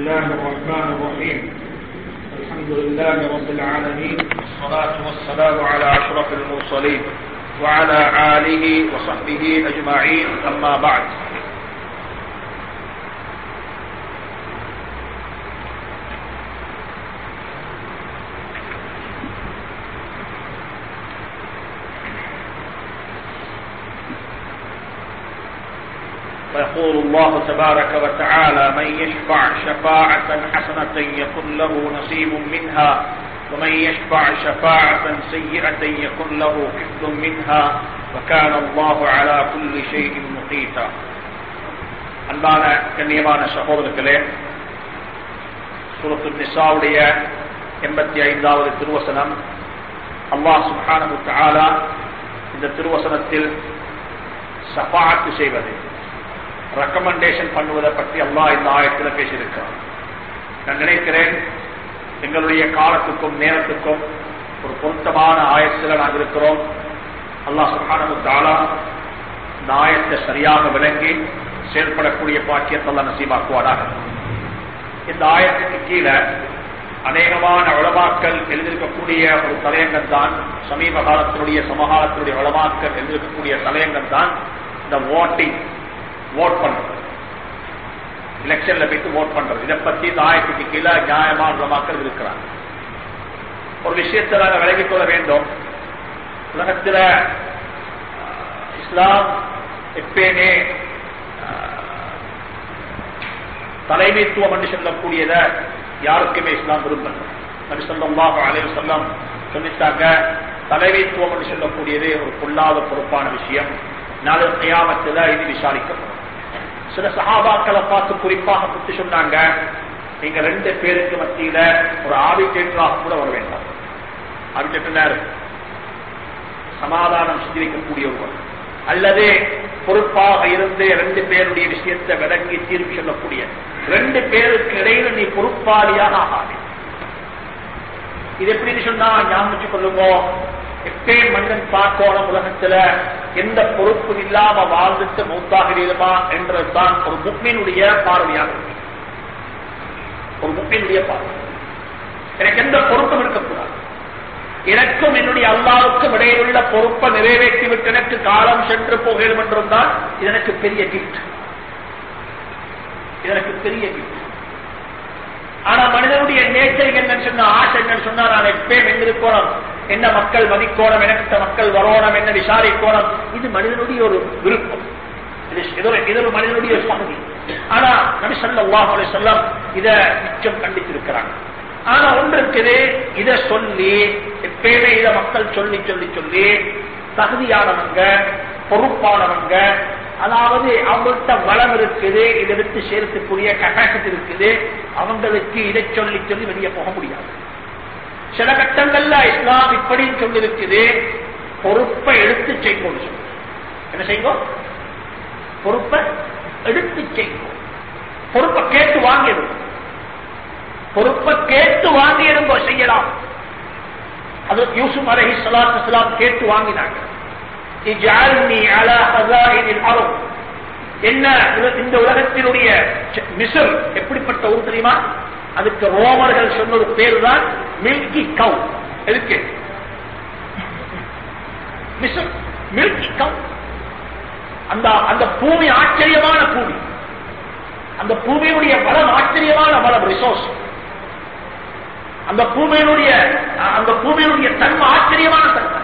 الله الرحمن الرحيم. الحمد لله رب العالمين والصلاة والسلام على أشرف المرسلين وعلى آله وصحبه أجمعين أما بعد ويقول الله تبارك وتعالى من يشفع شفاعة حسنة يكن له نصيب منها ومن يشفع شفاعة سيئة يكن له كفل منها وكان الله على كل شيء مقيتا அன்பான கண்ணியமான சகோதரர்களே சூரத்து நிசாவுடைய எண்பத்தி ஐந்தாவது திருவசனம் அல்லாஹ் சுப்ஹானஹு தஆலா இந்த திருவசனத்தில் சஃபாத்து செய்வது ரெக்கமெண்டேஷன் பண்ணுவதை பற்றி அல்லா இந்த ஆயத்தில் பேசியிருக்கிறார் நான் நினைக்கிறேன் எங்களுடைய காலத்துக்கும் நேரத்துக்கும் ஒரு பொருத்தமான ஆயத்தில் நாங்கள் இருக்கிறோம். அல்லாஹ் சுல்ஹானு தாலா இந்த ஆயத்தை சரியாக விளங்கி செயல்படக்கூடிய பாக்கியத்தெல்லாம் நசீமாக்குவாராக இந்த ஆயத்துக்கு கீழே அநேகமான வளமாக்கல் எழுதியிருக்கக்கூடிய ஒரு தலையங்கம் தான் சமீப காலத்தினுடைய சமகாலத்தினுடைய வளமாக்கல் எழுதியிருக்கக்கூடிய தலையங்கம் தான் இந்த ஓட்டிங் ஓட் பண்றது. எலெக்ஷன்ல போயிட்டு ஓட் பண்றது. இதை பத்தி இந்த கீழே நியாயமான மக்கள் இருக்கிறாங்க ஒரு விஷயத்தை நாங்கள் விலகிக் கொள்ள வேண்டும். உலகத்தில் இஸ்லாம் எப்பயுமே தலைமைத்துவம் என்று சொல்லக்கூடியத யாருக்குமே இஸ்லாம் விரும்பல. நபி சொல்லாஹ் அலைய சொல்லம் சொல்லிட்டாங்க தலைமைத்துவம் என்று சொல்லக்கூடியது ஒரு பொல்லாத பொறுப்பான விஷயம். நாலு கையாமத்தில் இது விசாரிக்கப்படும். சில சகாபாக்களை பார்த்து குறிப்பாக குத்து சொன்னாங்க. நீங்க ரெண்டு பேருக்கு மத்தியில ஒரு ஆபிடேட்டராக கூட வர வேண்டாம். ஆபிடேட்டர் சமாதானம் செஞ்சிருக்கக்கூடிய ஒருவர். அல்லது பொறுப்பாக இருந்து ரெண்டு பேருடைய விஷயத்தை விளங்கி தீர்ப்பு சொல்லக்கூடிய. ரெண்டு பேருக்கு இடையில நீ பொறுப்பாளியாக ஆகாது. இது எப்படின்னு சொன்னா ஞாபகம் கொள்ளுங்க எப்பயும் மனிதன் பார்க்கணும் உலகத்துல எந்த பொறுப்பு இல்லாம வாழ்ந்துட்டு மௌத்தாகிறீருமா என்றதுதான் ஒரு முக்மீனுடைய பார்வையாக இருக்கு ஒரு முக்மீனுடைய பார்வை. எனக்கு எந்த பொறுப்பும் இருக்கக்கூடாது. எனக்கும் என்னுடைய அல்லாவுக்கும் இடையிலுள்ள பொறுப்பை நிறைவேற்றிவிட்டு எனக்கு காலம் சென்று போகிறோம் என்றிருந்தால் இது எனக்கு பெரிய கிஃப்ட் எனக்கு பெரிய கிஃப்ட் ஆனா மனிதனுடைய நேச்சர் என்னன்னு சொன்ன ஆசை என்னன்னு சொன்னா நான் எப்பயும் எங்கிருக்கோணும் என்ன மக்கள் மதிக்கோணம் எனக்கு மக்கள் வரோணம் என்ன விசாரிக்கோணம் இது மனிதனுடைய ஒரு விருப்பம். இது ஒரு மனிதனுடைய பகுதி ஆனா நபி சொல்லாஹ் சொல்லம் இத மிச்சம் கண்டித்திருக்கிறாங்க. ஆனா ஒன்று இருக்குது இதை சொல்லி எப்பயுமே இதை மக்கள் சொல்லி சொல்லி சொல்லி தகுதியானவங்க பொறுப்பானவங்க அதாவது அவங்கள்ட்ட வளம் இருக்குது இதை எடுத்து சேர்க்கக்கூடிய கெப்பாசிட்டி இருக்குது அவங்களுக்கு இதை சொல்லி சொல்லி வெளியே போக முடியாது. சில கட்டங்கள்ல இஸ்லாம் இப்படி சொல்லிருக்குது. பொறுப்பை எடுத்து செய்வோம் என்ன செய்வோம்? பொறுப்பை எடுத்து செய்வோம். பொறுப்பை கேட்டு வாங்கிடும். பொறுப்பை கேட்டு வாங்கிடும்போ செய்யலாம். அது யூசுப் அலஹி சலாத்து இஸ்லாம் கேட்டு வாங்கினாங்க. என்ன இந்த உலகத்தினுடைய மிசர் எப்படிப்பட்ட ஊர் தெரியுமா? அதுக்கு ரோமர்கள் சொன்ன ஒரு பேர் தான் மில்கி கவு எதுக்கு மில்கி கவு அந்த அந்த பூமி ஆச்சரியமான பூமி. அந்த பூமியினுடைய வளம் ஆச்சரியமான வளம் ரிசோர்ஸ் அந்த பூமியினுடைய அந்த பூமியினுடைய தன்மை ஆச்சரியமான தன்மை.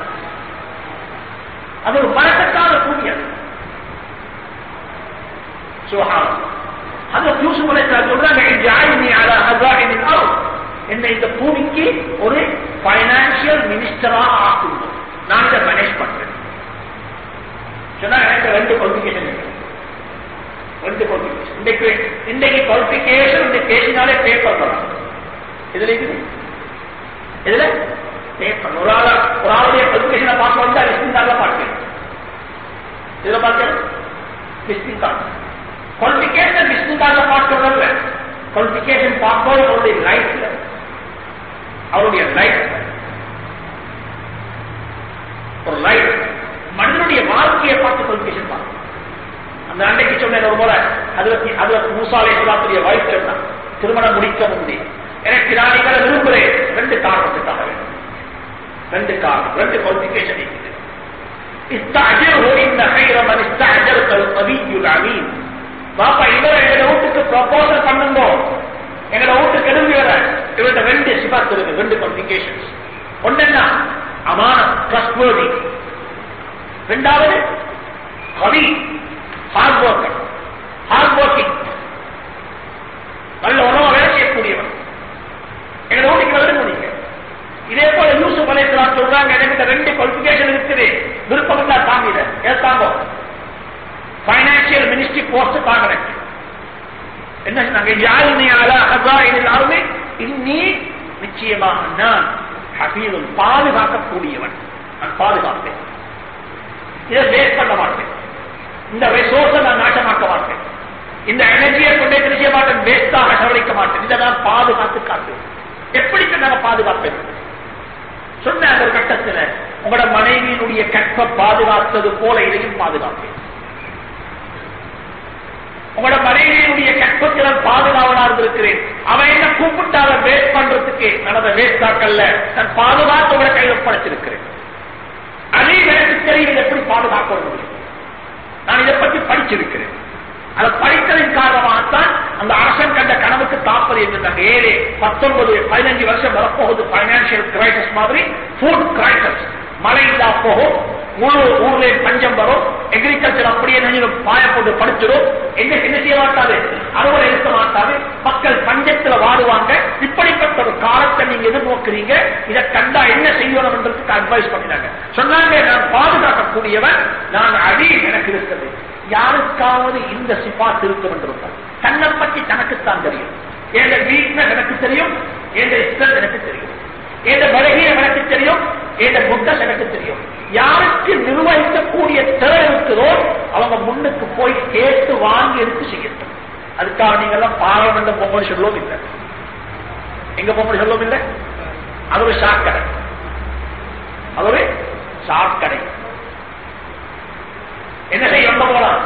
அது ஒரு பழக்கத்தான பூமி அது. என்ன இந்த பூமிக்கு ஒரு பைனான்சியல் மினிஸ்டரா ஆக்கும் நான் இதை மேனேஜ் பண்றேன். சொன்னா எனக்கு ரெண்டு குவாலிபிகேஷன் ரெண்டு குவாலிபிகேஷன் இன்றைக்கு இன்றைக்கு குவாலிபிகேஷன் இந்த பேசினாலே பேப்பர் பண்ணலாம் இதுல இருக்குது இதுல? பேப்பர் ஒரு ஆள ஒரு ஆளுடைய குவாலிபிகேஷனை பார்க்க வந்தா லிஸ்டிங் கார்டில் பார்க்கிறேன் இதுல பார்க்கிறேன் missing card Qualification Vishnudas are not development. Qualification possible only light level. Only a light level. For light. மனிதனுடைய வாழ்க்கையை பார்த்து கொலிபிகேஷன் பார்க்கும் அந்த அன்னைக்கு சொன்னேன் ஒரு போல அதுல அதுல மூசாலை சுலாத்துடைய வாய்ப்பு சொன்னான் திருமணம் முடிக்க முந்தி எனக்கு நான் இவரை விரும்புகிறேன் ரெண்டு காரணத்துக்காக வேண்டும் ரெண்டு காரணம் ரெண்டு குவாலிபிகேஷன் இருக்குது இஸ்தாஜர் ஹோ இந்த ஹைரமன் இஸ்தாஜர் கல் பதியுல் அமீன் பாப்பா இவரை எங்க வீட்டுக்கு ப்ரப்போசல் பண்ணுங்கோ எங்க வீட்டுக்கு எழுதி வர இவர்கிட்ட ரெண்டு சிபாத்து இருக்கு ரெண்டு குவாலிபிகேஷன்ஸ் ஒன்னு அமானம் அமான ட்ரஸ்ட்வர்தி ரெண்டாவது கவி ஹார்ட் ஒர்க்கர் ஹார்ட் ஒர்க்கிங் நல்ல உணவு வேலை செய்யக்கூடியவன் எங்க வீட்டுக்கு வந்து நீங்க. இதே போல யூசுப் அலைஹிஸ்ஸலாம் சொல்றாங்க எனக்கு ரெண்டு குவாலிபிகேஷன் இருக்குது. விருப்பம் தான் தாங்கிட. ஏத்தாங்க பைனான்சியல் மினிஸ்ட்ரி போஸ்ட் தாங்க என்ன சொன்னாங்க? யாருமே அலா இன்னி நிச்சயமாக நான் ஹபீதும் பாதுகாக்கக்கூடியவன். நான் பாதுகாப்பேன். இதை வேஸ்ட் பண்ண மாட்டேன். இந்த ரிசோர்ஸை நான் நாட்டமாக்க மாட்டேன். இந்த எனர்ஜியை கொண்டே செய்ய மாட்டேன். வேஸ்டாக செலவழிக்க மாட்டேன். இதை நான் பாதுகாத்து காட்டுவேன். எப்படி நாங்க பாதுகாப்பேன்? சொன்ன அந்த கட்டத்தில் உங்களோட மனைவியினுடைய கற்ப பாதுகாத்தது போல இதையும் பாதுகாப்பேன். உங்களோட மனைவியினுடைய கற்பத்தில் பாதுகாவலா இருந்திருக்கிறேன். அவன் என்ன கூப்பிட்டால வேஸ்ட் பண்றதுக்கு. நடந்த வேஸ்டாக்கல்ல தன் பாதுகாத்து உங்களோட கையில் ஒப்படைச்சிருக்கிறேன். அதே எனக்கு தெரியும் எப்படி பாதுகாக்க முடியும். நான் இதை பற்றி படிச்சிருக்கிறேன். அதை படித்ததின் காரணமாகத்தான் அந்த அரசன் கண்ட கனவுக்கு தாப்பது என்று ஏழு பத்தொன்பது பதினஞ்சு வருஷம் வரப்போகுது பைனான்சியல் கிரைசஸ் மாதிரி ஃபுட் கிரைசஸ் மழை இல்லா போகும். முழு ஊர்ல பஞ்சம் வரும். எக்ரிகல்ச்சர் அப்படியே நினைவு பாய போட்டு படிச்சிடும் என்ன என்ன செய்ய மாட்டாது அறுவடை இருக்க மாட்டாது மக்கள் பஞ்சத்துல வாடுவாங்க. இப்படிப்பட்ட ஒரு காலத்தை நீங்க எதிர்நோக்குறீங்க. இதை கண்டா என்ன செய்யணும்ன்றதுக்கு அட்வைஸ் பண்ணினாங்க. சொன்னாங்க நான் பாதுகாக்கக்கூடியவன் நான் அடி எனக்கு இருக்கிறது. யாருக்காவது இந்த சிபாத் இருக்கும் என்றிருந்தால் தன்னை பற்றி தனக்குத்தான் தெரியும். எந்த வீக்னஸ் எனக்கு தெரியும். எந்த இஷ்டம் எனக்கு தெரியும். என்ற பலகீனம் எனக்கு தெரியும்? என்ற புத்தஸ் எனக்கு தெரியும்? யாருக்கு நிர்வகிக்கக்கூடிய திறன் இருக்குதோ அவங்க முன்னுக்கு போய் கேட்டு வாங்கி எடுத்து செய்யட்டும். அதுக்காக நீங்க எல்லாம் பாராளுமன்றம் போகும்போது சொல்லவும் இல்லை. எங்க போகும்போது சொல்லவும் இல்லை? அது ஒரு சாக்கடை. அது ஒரு சாக்கடை. என்ன செய்ய வந்த போலாம்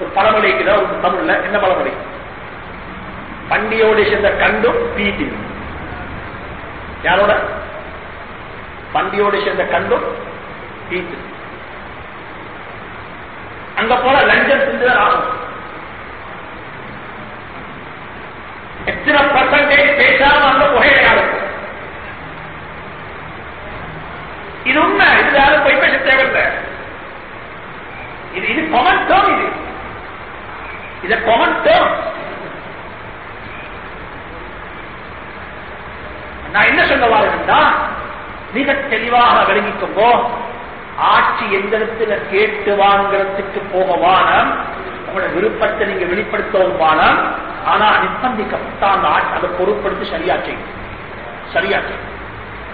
ஒரு பழமொழி இருக்குதா ஒரு தமிழ்ல என்ன பழமொழி? பண்டியோடு சேர்ந்த கண்டும் பீதி யாரோட? பண்டியோடு சேர்ந்த கண்டும் தீத்து அங்க போல லஞ்சம் செஞ்சுதான் ஆகும். எத்தனை பர்சன்டேஜ் பேசாம அந்த புகையில யாருக்கும் இது உண்மை. இது யாரும் போய் பேச தேவையில்லை. இது இது கொமன் டேர்ம் இது. இது கொமன் டேர்ம் நான் என்ன சொல்ல வாருன்னா மிக தெளிவாக விளங்கிக்கோங்கோ. ஆட்சி எந்த இடத்துல கேட்டு வாங்கிறதுக்கு போக வானம் உங்களோட விருப்பத்தை நீங்க வெளிப்படுத்தவும் வானம் ஆனா நிர்பந்திக்கப்பட்ட அந்த ஆட்சி அதை பொருட்படுத்தி சரியா செய்யும் சரியா செய்யும்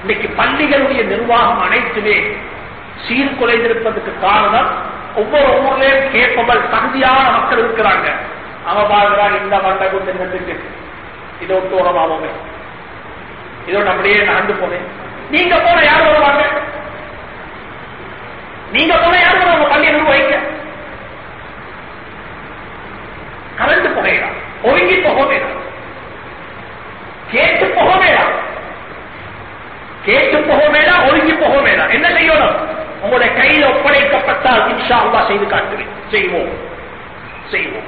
இன்னைக்கு பள்ளிகளுடைய நிர்வாகம் அனைத்துமே சீர்குலைந்திருப்பதற்கு காரணம் ஒவ்வொரு ஊர்லயும் கேப்பபல் தகுதியான மக்கள் இருக்கிறாங்க. அவன் பாக்குறாங்க இந்த மண்டபத்தின் தின்னத்துக்கு இதோ தூரமாவோமே. இதோ அப்படியே நடந்து போனேன். நீங்க போன யார் வருவாங்க நீங்க போன யார் வருவாங்க பள்ளியை வைக்க? கலந்து புகையிடலாம் ஒருங்கி போகவேடா கேட்டு போகவேடா கேட்டு போகவேடா ஒருங்கி போகவேடா என்ன செய்யணும்? உங்களுடைய கையில் ஒப்படைக்கப்பட்டால் இன்ஷா அல்லா செய்து காட்டுவேன். செய்வோம். செய்வோம்.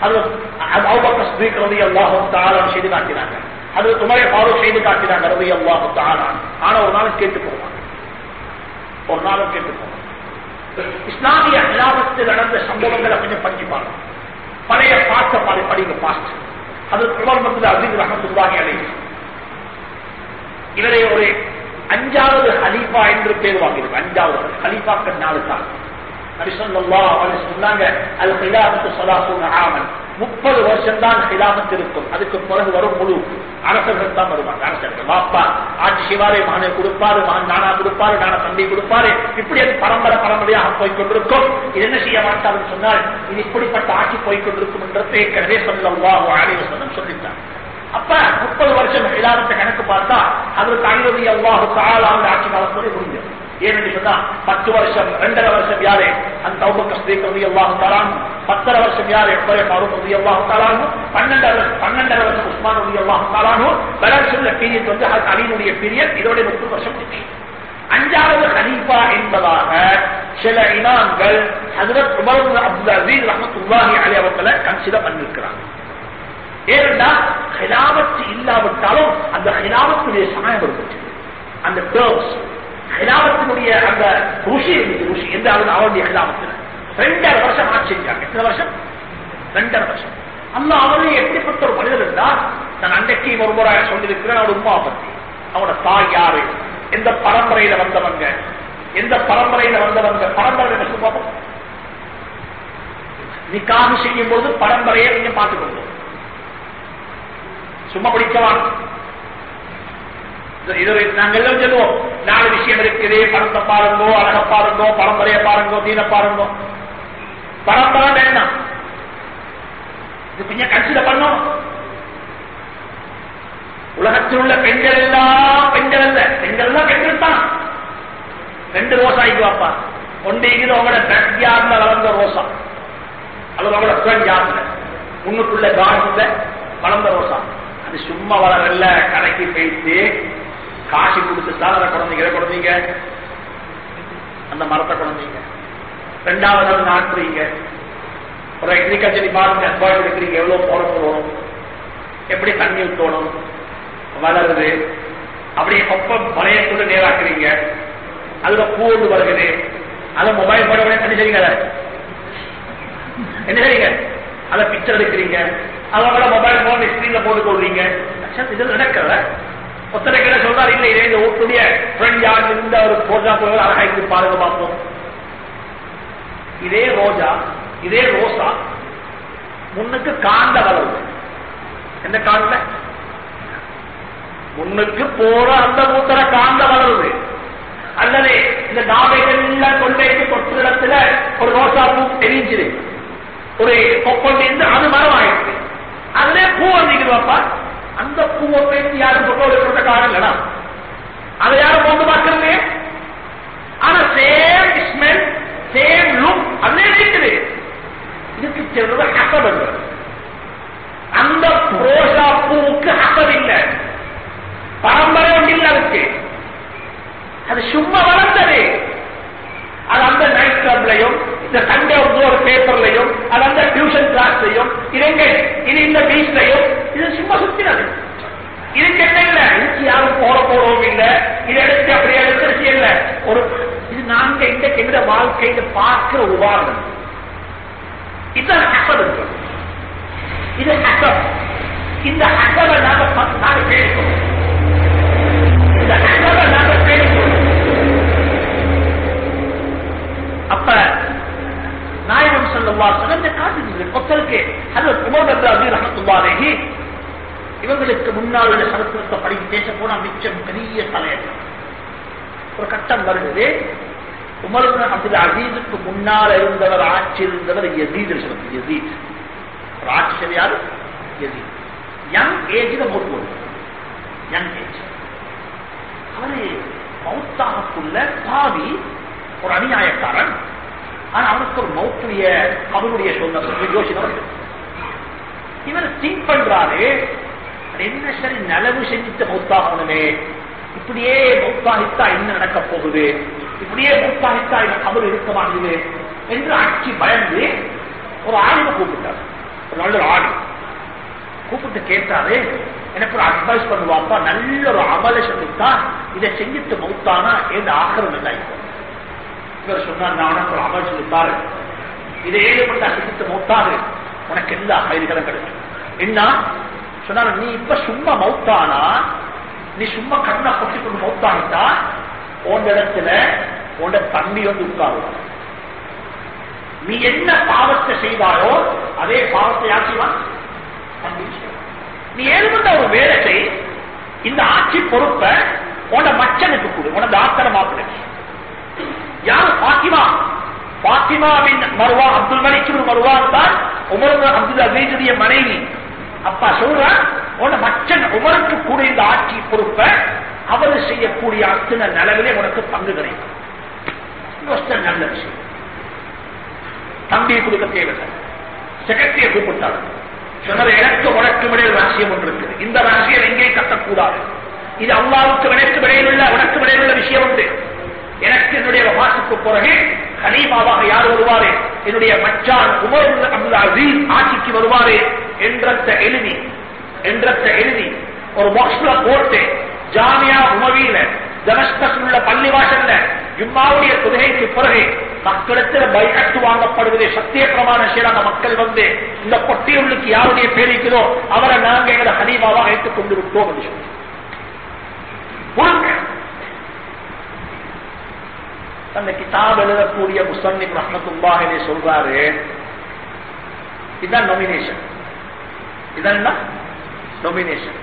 அது அவங்க செய்து காட்டினாங்க அது துமரை ஃபாரூக் செய்து காட்டினாங்க ரவி அல்லாஹு தானா ஆனா ஒரு நாளும் கேட்டு போவாங்க. ஒரு நாளும் கேட்டு போவாங்க. இஸ்லாமிய அல்லாபத்தில் நடந்த சம்பவங்களை கொஞ்சம் படிச்சுப்பாங்க பழைய பாஸ்ட மாதிரி படிங்க பாஸ்ட். அது உமர் மத்துல ரஹம் ரஹமத்துல்லாஹி அலை இவரை ஒரு அஞ்சாவது ஹலீஃபா என்று பேர் வாங்கியிருக்கு. அஞ்சாவது ஹலீஃபாக்கள் நாலு தான். சொன்னாங்க அது ஹிலாபத்து சலாசூன் ஆமன். முப்பது வருஷம் தான் ஹிலாபத் இருக்கும். அதுக்கு பிறகு வரும் முழு அரசர்கள் தான் வருவாங்க. அரசர்கள். பாப்பா ஆட்சி சிவாரை மகனை கொடுப்பாரு மகன் நானா கொடுப்பாரு நானா தம்பி கொடுப்பாரு. இப்படி அது பரம்பரை பரம்பரையாக போய்கொண்டிருக்கும் இது என்ன செய்ய மாட்டாருன்னு சொன்னால் இது இப்படிப்பட்ட ஆட்சி போய்கொண்டிருக்கும் என்றது ஏற்கனவே சொல்லவா ஆணையம் சொல்லிட்டாங்க அப்ப முப்பது வருஷம் இலாபத்தை கணக்கு பார்த்தா அதற்கு ஐநூறு அவ்வாறு காலாண்டு ஆட்சி காலத்தோடு முடிஞ்சது. ஏன்னு சொன்னா பத்து வருஷம் ரெண்டரை வருஷம் யாரு? அந்த தௌபக்க பத்தரை வருஷம் யாரு? எப்பரே பாரூக் பன்னெண்டரை பன்னெண்டரை வருஷம் உஸ்மான் ரவி அல்லாஹு பேலன்ஸ் உள்ள பீரியட் வந்து அலியினுடைய பீரியட் இதோட முப்பது வருஷம் அஞ்சாவது ஹலீஃபா என்பதாக சில இனாம்கள் ஹசரத் உமர் அப்துல் அசீஸ் ரஹமத்துல்லாஹி அலி அவர்களை கன்சிடர் பண்ணிருக்கிறாங்க ஏனென்றால் ஹிலாபத்து இல்லாவிட்டாலும் அந்த ஹிலாபத்துடைய சமயம் இருந்துச்சு அந்த டேர்ம்ஸ் ஹிலாபத்தினுடைய அந்த ருஷி இருந்துச்சு ருஷி. எந்த அவருடைய ஹிலாபத்தில் ரெண்டரை வருஷம் ஆட்சி செஞ்சாங்க. எத்தனை வருஷம்? ரெண்டரை வருஷம். அந்த அவரும் எப்படிப்பட்ட ஒரு மனிதர் இருந்தால் நான் அன்றைக்கு ஒரு முறை சொல்லியிருக்கிறேன் அவரோட உமா பத்தி. அவனோட தாய் யாரு? எந்த பரம்பரையில வந்தவங்க? எந்த பரம்பரையில வந்தவங்க? பரம்பரை பார்ப்போம் நிக்காக செய்யும் போது பரம்பரையை நீங்க பார்த்துக்கொள்ளும் சும்மா படிக்கலாம். இது நாங்கள் எல்லாம் சொல்லுவோம். நாலு விஷயம் இருக்குது பணத்தை பாருங்கோ அழக பாருங்கோ பரம்பரையை பாருங்கோ தீன பாருங்கோ. பரம்பரை என்ன? இது கொஞ்சம் கன்சிடர் பண்ணும் உலகத்தில் உள்ள பெண்கள் எல்லாம் பெண்கள் அல்ல. பெண்கள் எல்லாம் பெண்கள் தான். ரெண்டு ரோசாய்க்கு வாப்பா. ஒன்று இது உங்களோட பேக் யார்ல வளர்ந்த ரோசா. அல்லது அவங்களோட ஃப்ரெண்ட் யார்ல முன்னுக்குள்ள கார்டன்ல வளர்ந்த ரோசா. அது சும்மா வளரல கடைக்கு போயிட்டு காசு கொடுத்து தான் அதை குழந்தைங்க குழந்தைங்க அந்த மரத்தை குழந்தைங்க ரெண்டாவது நாள் நாட்டுறீங்க. ஒரு அக்ரிகல்ச்சர் டிபார்ட்மெண்ட் எம்ப்ளாய் இருக்கிறீங்க எவ்வளவு போட போகணும் எப்படி தண்ணி ஊற்றணும் வளருது அப்படியே ஒப்பம் கூட நேராக்குறீங்க. அதுல பூ ஒன்று வருகிறது அதை மொபைல் போட உடனே என்ன செய்யுங்க என்ன செய்யுங்க அதை பிக்சர் எடுக்கிறீங்க. அதோட மொபைல் போன் ஸ்கிரீன்ல போட்டு கொள்றீங்க. இதெல்லாம் நடக்கல. ஒத்தனை கிட்ட சொல்றாரு இதே இந்த ஊட்டுடைய ஃப்ரெண்ட் யார் ஒரு ரோஜா போய் அழகா இருந்து பாருங்க பார்ப்போம் இதே ரோஜா இதே ரோசா முன்னுக்கு காந்த வளர்வு என்ன காந்த முன்னுக்கு போற அந்த மூத்தர காந்த வளருது அல்லது இந்த நாவைகள் கொண்டைக்கு தொற்று இடத்துல ஒரு ரோசா பூ தெரிஞ்சிரு ஒரு கொப்பம் இருந்து அது மரம் ஆயிடுச்சு அதுல பூ வந்தீங்கப்பா அந்த பூவை பேசி யாரும் கொண்டு இருக்கிறத காரணம் அதை யாரும் போட்டு பார்க்கறது? ஆனா சேம் ஸ்மெல் சேம் லுக் அதே இருக்குது. இதுக்கு சொல்றது ஹசப் என்பது அந்த ரோசா பூவுக்கு அசம் இல்லை. பரம்பரை ஒன்று இல்லை அதுக்கு. அது சும்மா வளர்ந்தது. அது அந்த நைட் கிளப்லையும் இந்த சண்டே ஒரு பேப்பர்லையும் அது அந்த டியூஷன் கிளாஸ்லையும் இது எங்க இது இந்த பீச்லையும் இது சும்மா சுத்தினது. இதுக்கு என்ன இல்ல யாரும் போட போறோம் இல்ல. இது எடுத்து அப்படியே எடுத்துருச்சு இல்ல. ஒரு இது நாங்க இந்த எங்க வாழ்க்கையில பார்க்கிற உதாரணம் இதுதான் ஹசப் இது ஹசப் இந்த ஹசபை நாங்க நாள் பேசுறோம் இந்த ஹசபை நாங்க பேசுறோம் அப்ப நாயகம் செல்லவா சிறந்த காட்டுகிறது மக்களுக்கு அது உமர் அப்து இவர்களுக்கு இவங்களுக்கு முன்னால் உள்ள சரித்திரத்தை படித்து பேச போனா மிச்சம் பெரிய தலையர்கள் ஒரு கட்டம் வருகிறது. உமர் அப்துல் அசீதுக்கு முன்னால் இருந்தவர் ஆட்சி இருந்தவர் எதீத் சொல்றது எதீத் ஒரு ஆட்சி யாரு? எதீத் யங் ஏஜ்ல மூட்டு யங் ஏஜ். அவரு மௌத்தாகக்குள்ள பாவி ஒரு அநியாயக்காரன். ஆனா அவனுக்கு ஒரு மௌத்துடைய அவருடைய சொன்ன யோசனை இவர் திங்க் பண்றாரு என்ன சரி நலவு செஞ்சுட்டு மௌத்தாகணுமே. இப்படியே மௌத்தாகித்தா என்ன நடக்க போகுது? இப்படியே மௌத்தாகித்தா இவன் அவர் இருக்க மாட்டேங்குது என்று ஆட்சி பயந்து ஒரு ஆளுமை கூப்பிட்டார். ஒரு நல்ல ஒரு ஆடு கூப்பிட்டு கேட்டாரு எனக்கு ஒரு அட்வைஸ் பண்ணுவாப்பா நல்ல ஒரு அமலை செஞ்சுட்டா இதை செஞ்சுட்டு மௌத்தானா எந்த ஆக்கிரம் இல்லை இவர் சொன்னார் நான் ஒரு அமல் சொல்லித்தாரு. இதை ஏழுபட்ட செஞ்சுட்டு மௌத்தாரு. உனக்கு எல்லா பயிர்களும் கிடைக்கும். என்ன? சொன்னாலும் நீ இப்ப சும்மா மௌத்தானா நீ சும்மா கண்ணா கொட்டி கொண்டு மௌத்தானிட்டா உன் இடத்துல உன் தம்பி வந்து உட்காருவான். நீ என்ன பாவத்தை செய்தாயோ அதே பாவத்தை யார் நீ ஏற்பட்ட ஒரு வேலை செய் இந்த ஆட்சி பொறுப்பை உன மச்சனுக்கு கொடு உன தாத்தன மாப்பிளைக்கு யார் பாத்திமா? பாத்திமாவின் மருவா அப்துல் மலிக்கு மருவா தான் உமர் அப்துல் அசீதுடைய மனைவி. அப்பா சொல்றான் உன மச்சன் உமருக்கு கூட இந்த ஆட்சி பொறுப்ப அவர் செய்யக்கூடிய அத்தனை நலவிலே உனக்கு பங்கு கிடைக்கும். நல்ல விஷயம். தம்பியை கொடுக்க தேவையில்லை. செக்ரட்டரியை கூப்பிட்டாரு. சொன்னது எனக்கு உனக்கு இடையில் ரகசியம் ஒன்று இருக்குது. இந்த ரகசியம் எங்கேயும் கட்டக்கூடாது? இது அல்லாவுக்கு எனக்கு இடையில் உள்ள உனக்கு இடையில் உள்ள விஷயம் உண்டு. எனக்கு என்னுடைய வாசுக்கு பிறகு கலீமாவாக யார் வருவாரு? என்னுடைய மச்சான் உமர் அப்துல் அசீஸ் ஆட்சிக்கு வருவாரு என்றத்த எழுதி என்றத்த எழுதி ஒரு பாக்ஸ்ல போட்டு ஜாமியா உமவியில தனஸ்தஸ் உள்ள பள்ளிவாசல்ல இம்மாவுடைய தொழுகைக்கு பிறகு மக்களிடத்தில் பைகட்டு வாங்கப்படுவதே சத்திய பிரமாண செய்யறாங்க மக்கள் வந்து இந்த பொட்டியுள்ளுக்கு யாருடைய பேர் அவரை நாங்கள் எங்களை ஹலீமாவாக ஏற்றுக் கொண்டு விட்டோம் என்று சொல்லி. அந்த கிதாப் எழுதக்கூடிய முசன்னிப் ரஹமத்துல்லாஹிலே சொல்றாரு. இதான் நொமினேஷன் இதான் நொமினேஷன்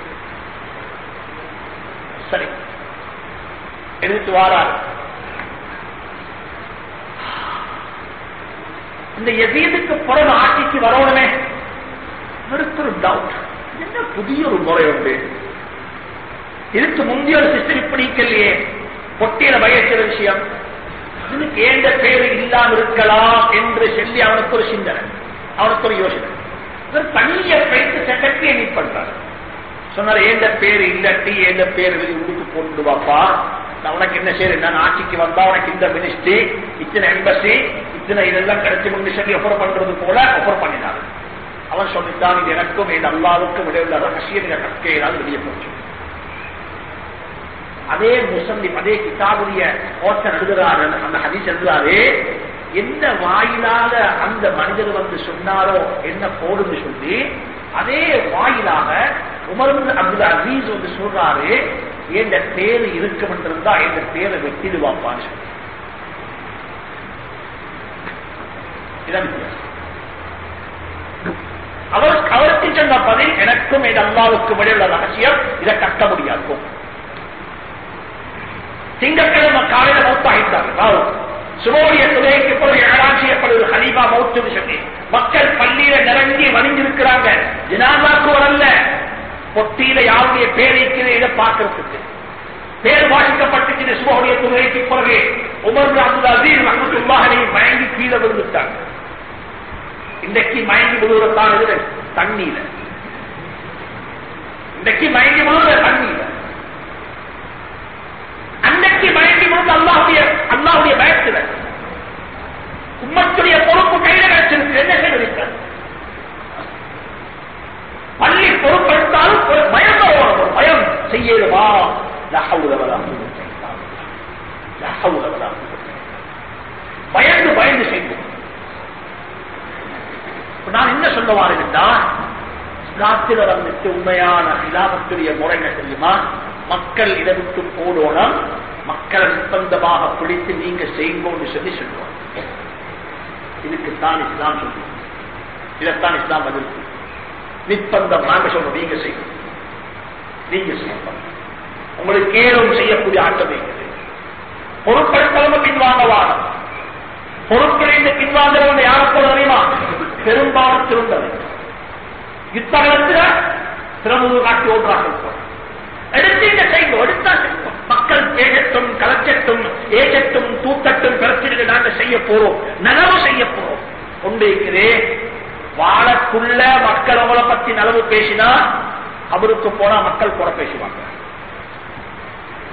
சரி. எடுத்து வாரார். இந்த எதீதுக்கு புறம் ஆட்சிக்கு வரணுமே. ஒரு டவுட் என்ன புதிய ஒரு முறை உண்டு? இதுக்கு முந்தைய ஒரு சிஸ்டம் இப்படி இல்லையே பொட்டியில பயக்கிற விஷயம். இதுக்கு ஏந்த பேரு இல்லாமல் இருக்கலாம் என்று சொல்லி அவனுக்கு ஒரு சிந்தனை. அவனுக்கு ஒரு யோசனை. இவர் தனிய வைத்து செக்ரட்டரியை மீட் பண்றாரு. சொன்னார் ஏந்த பேரு இல்லட்டி ஏந்த பேரு வெளியே உடுக்கு போட்டு வாப்பா. உனக்கு என்ன செய்யற நான் ஆட்சிக்கு வந்தா உனக்கு இந்த மினிஸ்ட்ரி இத்தனை எம்பசி இத்தனை இதெல்லாம் கிடைச்சி முன்னு சொல்லி பண்றது போல ஒப்பர் பண்ணினாரு. அவன் சொல்லித்தான் இது எனக்கும் என் அல்லாவுக்கும் இடையுள்ள ரகசியம் இந்த கற்கையினால் வெளியே போச்சு. அதே முசல்லி அதே கிதாபுடைய ஓட்டம் எழுதுறாரு அந்த ஹதீஸ் எழுதுறாரு என்ன வாயிலாக அந்த மனிதர் வந்து சொன்னாரோ என்ன போடுன்னு சொல்லி அதே வாயிலாக உமர் அப்துல் அசீஸ் வந்து சொல்றாரு என் பேரு இருக்கும் என்றிருந்தா என் பேரை வெட்டிடுவாப்பான்னு சொல்லி. அவர் அவருக்கு சொன்ன பதில் எனக்கும் என் அல்லாவுக்கும் இடையுள்ள ரகசியம் இதை கட்ட முடியாது. திங்கட்கிழமை காலையில மௌத்தாகிட்டார் சுமோடைய துணைக்கு பிறகு ஏழாம் செய்யப்படுவது ஹலீபா மௌத்துன்னு சொல்லி மக்கள் பள்ளியில நிரங்கி வணிஞ்சிருக்கிறாங்க. ஜனாதாக்கு வரல பொட்டியில யாருடைய பேர் இருக்கிறது இதை பார்க்கறதுக்கு. பேர் வாசிக்கப்பட்டு சுமோடைய துணைக்கு பிறகு உமர் அப்துல் அசீஸ் மயங்கி கீழே விழுந்துட்டாங்க. இன்றைக்கு மயங்கி விழுவதான் தண்ணீர் இன்றைக்கு மயங்கி விழுவ தண்ணீர் அன்னைக்கு மயங்கி விழுந்து அல்லாவுடைய அல்லாவுடைய பயத்துல. உம்மத்துடைய பொறுப்பு கையில கிடைச்சிருக்கு. என்ன செய்வது பள்ளி பொறுப்பெடுத்தாலும் ஒரு பயம் ஒரு பயம். செய்யலுமா பயந்து பயந்து செய்வோம் நான் என்ன சொல்லுவார் என்றால் காத்திர வந்துட்டு உண்மையான இலாபத்துடைய முறை என்ன தெரியுமா? மக்கள் இதை விட்டு போடணும் மக்களை நிர்பந்தமாக பிடித்து நீங்க செய்யுங்கன்னு சொல்லி சொல்லுவோம் இதுக்குத்தான் இஸ்லாம் சொல்லுவோம் இதைத்தான் இஸ்லாம் பதில் நிர்பந்தம் நாங்க சொல்றோம் நீங்க செய்யணும் நீங்க செய்யணும் உங்களுக்கு ஏதும் செய்யக்கூடிய ஆட்டம் இருக்குது பொருட்படுத்தவங்க பின்வாங்க வாரம் பொருட்களிலிருந்து பின்வாங்கிறவங்க யாரை போல அறியுமா பெரும்பாலும் திருந்தது யுத்தகலத்தில் திறமுது காட்டி ஒன்றாக இருப்பார் இந்த செய்வோம் எடுத்தா செய்வோம் மக்கள் பேசட்டும் கலச்சட்டும் ஏகட்டும் தூக்கட்டும் பிரச்சனைகள் நாங்கள் செய்ய போறோம். நனவு செய்ய போறோம். கொண்டிருக்கிறேன் வாழக்குள்ள மக்கள் அவளை பத்தி நலவு பேசினா அவருக்கு போனா மக்கள் கூட பேசுவாங்க.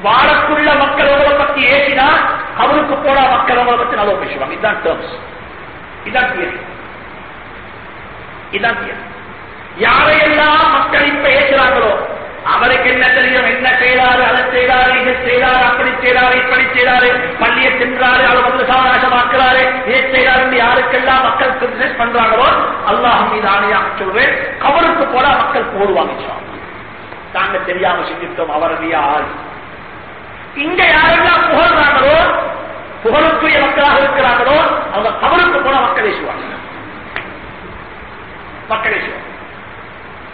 வாழக்குள்ள மக்கள் அவளை பத்தி ஏசினா அவருக்கு போனா மக்கள் அவளை பத்தி நலவு பேசுவாங்க. இதுதான் டேர்ம்ஸ் இதான் தியரி இதான் தியரி யாரையெல்லாம் மக்கள் இப்ப ஏசுறாங்களோ அவருக்கு என்ன தெரியும்? என்ன செய்தாரு? அதை செய்தாரு இது செய்தாரு அப்படி செய்தாரு இப்படி செய்தாரு. பள்ளியை சென்றாரு அவர் வந்து சாவகாசமாக்குறாரு இதை செய்தாரு யாருக்கெல்லாம் மக்கள் பிசினஸ் பண்றாங்களோ அல்லாஹ் மீது ஆணையாக சொல்றேன் கவருக்கு போல மக்கள் போடுவாங்க தாங்க தெரியாம சிந்தித்தோம் அவருடைய ஆள். இங்க யாரெல்லாம் புகழ்றாங்களோ புகழுக்குரிய மக்களாக இருக்கிறார்களோ அவங்க கவருக்கு போல மக்கள் ஏசுவாங்க மக்கள் ஏசுவாங்க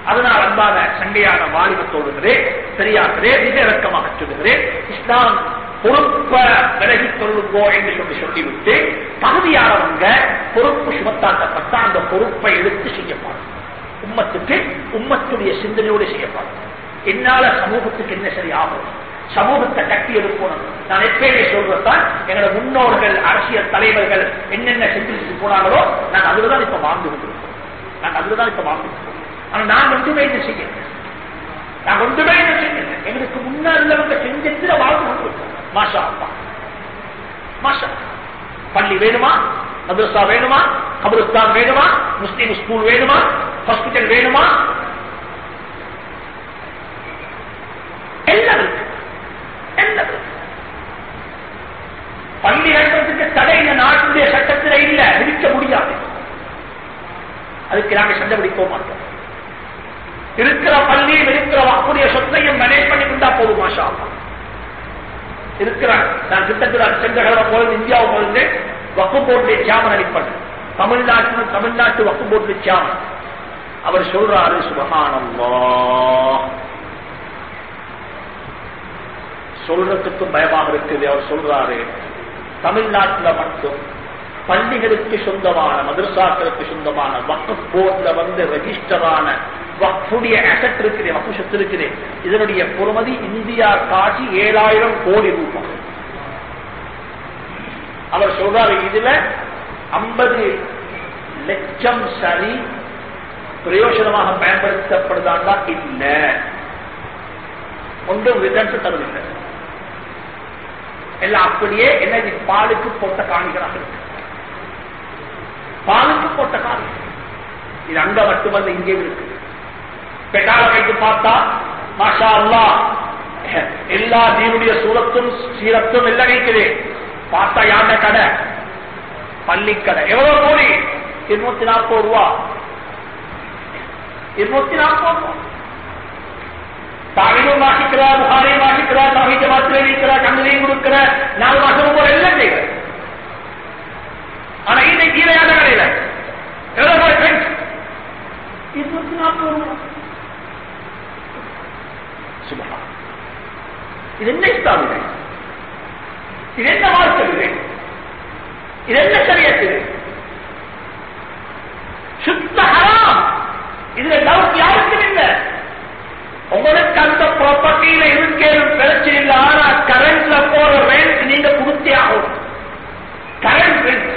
அதனால் அன்பான சண்டையான வாலிபத்தோடுகிறே சரியாகிறே மிக இறக்கமாக சொல்லுகிறேன் இஸ்லாம் பொறுப்ப விலகி சொல்லுவோம் என்று சொல்லி சொல்லிவிட்டு தகுதியானவங்க பொறுப்பு சுமத்தாக்கப்பட்ட அந்த பொறுப்பை எடுத்து செய்யப்படும் உம்மத்துக்கு உம்மத்துடைய சிந்தனையோடு செய்யப்படும் என்னால சமூகத்துக்கு என்ன சரி ஆகும் சமூகத்தை கட்டி எடுக்கணும். நான் எப்பயுமே சொல்றதான் எங்களோட முன்னோர்கள் அரசியல் தலைவர்கள் என்னென்ன செஞ்சு போனாங்களோ நாங்க அதுலதான் இப்ப வாழ்ந்து கொண்டிருக்கோம் நான் அதுலதான் இப்ப வாழ்ந்து ஆனா நான் ஒன்றுமே என்ன செய்யல. நான் ஒன்றுமே என்ன செய்யல. எங்களுக்கு முன்னால் உள்ளவங்க செஞ்சத்துல வாழ்ந்து கொண்டிருக்கோம் மாஷா அப்பா மாஷா பள்ளி வேணுமா? மதுரசா வேணுமா? கபருஸ்தான் வேணுமா? முஸ்லீம் ஸ்கூல் வேணுமா? ஹாஸ்பிட்டல் வேணுமா? எல்லாம் இருக்கு. எல்லாம் இருக்கு. பள்ளி நடத்துறதுக்கு தடை இந்த நாட்டுடைய சட்டத்தில் இல்ல. விதிக்க முடியாது. அதுக்கு நாங்கள் சண்டை பிடிக்க மாட்டோம் இருக்கிற பள்ளியும் இருக்கிற வாக்குடைய சொத்தையும் மேனேஜ் பண்ணி கொண்டா போதும் மாஷா அல்லாஹ். நான் கிட்டத்தட்ட சென்ற கிழமை இந்தியாவை வக்கு போர்டு சேமன் அடிப்படை தமிழ்நாட்டு தமிழ்நாட்டு வக்கு போர்டு சேமன் அவர் சொல்றாரு சுபகானம்மா சொல்றதுக்கு பயமாக இருக்குது அவர் சொல்றாரு. தமிழ்நாட்டுல மட்டும் பள்ளிகளுக்கு சொந்தமான மதுரசாக்களுக்கு சொந்தமான வக்கு போர்ட்ல வந்து ரெஜிஸ்டரான வக்ஃபுடைய அசட் இருக்குது வக்கு சொத்து இருக்குது. இதனுடைய பொறுமதி இந்தியா காட்சி ஏழாயிரம் கோடி ரூபாய். அவர் சொல்றாரு இதுல ஐம்பது லட்சம் சரி பிரயோஜனமாக பயன்படுத்தப்படுதாண்டா இல்ல. ஒன்றும் ரிட்டர்ன்ஸ் தருவதில்லை. எல்லாம் அப்படியே என்ன இது பாலுக்கு போட்ட காணிகளாக இருக்கு. பாலுக்கு போட்ட காணி. இது அங்க மட்டுமல்ல இங்கே இருக்கு. பெட்டால் கேட்டு பார்த்தா மாஷா அல்லா எல்லா தீனுடைய சூரத்தும் சீரத்தும் எல்லாம் இருக்குது. பார்த்தா யாண்ட கடை? பள்ளிக்கடை எவ்வளவு கோடி? இருநூத்தி நாற்பது ரூபா. இருநூத்தி நாற்பது ரூபா. தாவிலும் வாசிக்கிறா புகாரையும் வாசிக்கிறார் தாவி ஜமாத்திலே இருக்கிறார் கண்ணிலையும் கொடுக்கிற நாலு மாசம் போல எல்லாம் செய்கிற ஆனா இன்னைக்கு யாண்ட கடையில? எவ்வளவு இருநூத்தி நாற்பது ரூபா. சுபகா இது என்ன இஸ்லாம் இது? என்ன வாழ்க்கை இது? என்ன சரியத்து சுத்த ஹராம். இதுல டவுட் யாருக்கும் இல்லை. உங்களுக்கு அந்த ப்ராப்பர்ட்டியில இருக்கேன் பிரச்சனை இல்லை ஆனா கரண்ட்ல போற ரெண்ட் நீங்க கொடுத்தே ஆகும் கரண்ட் ரெண்ட்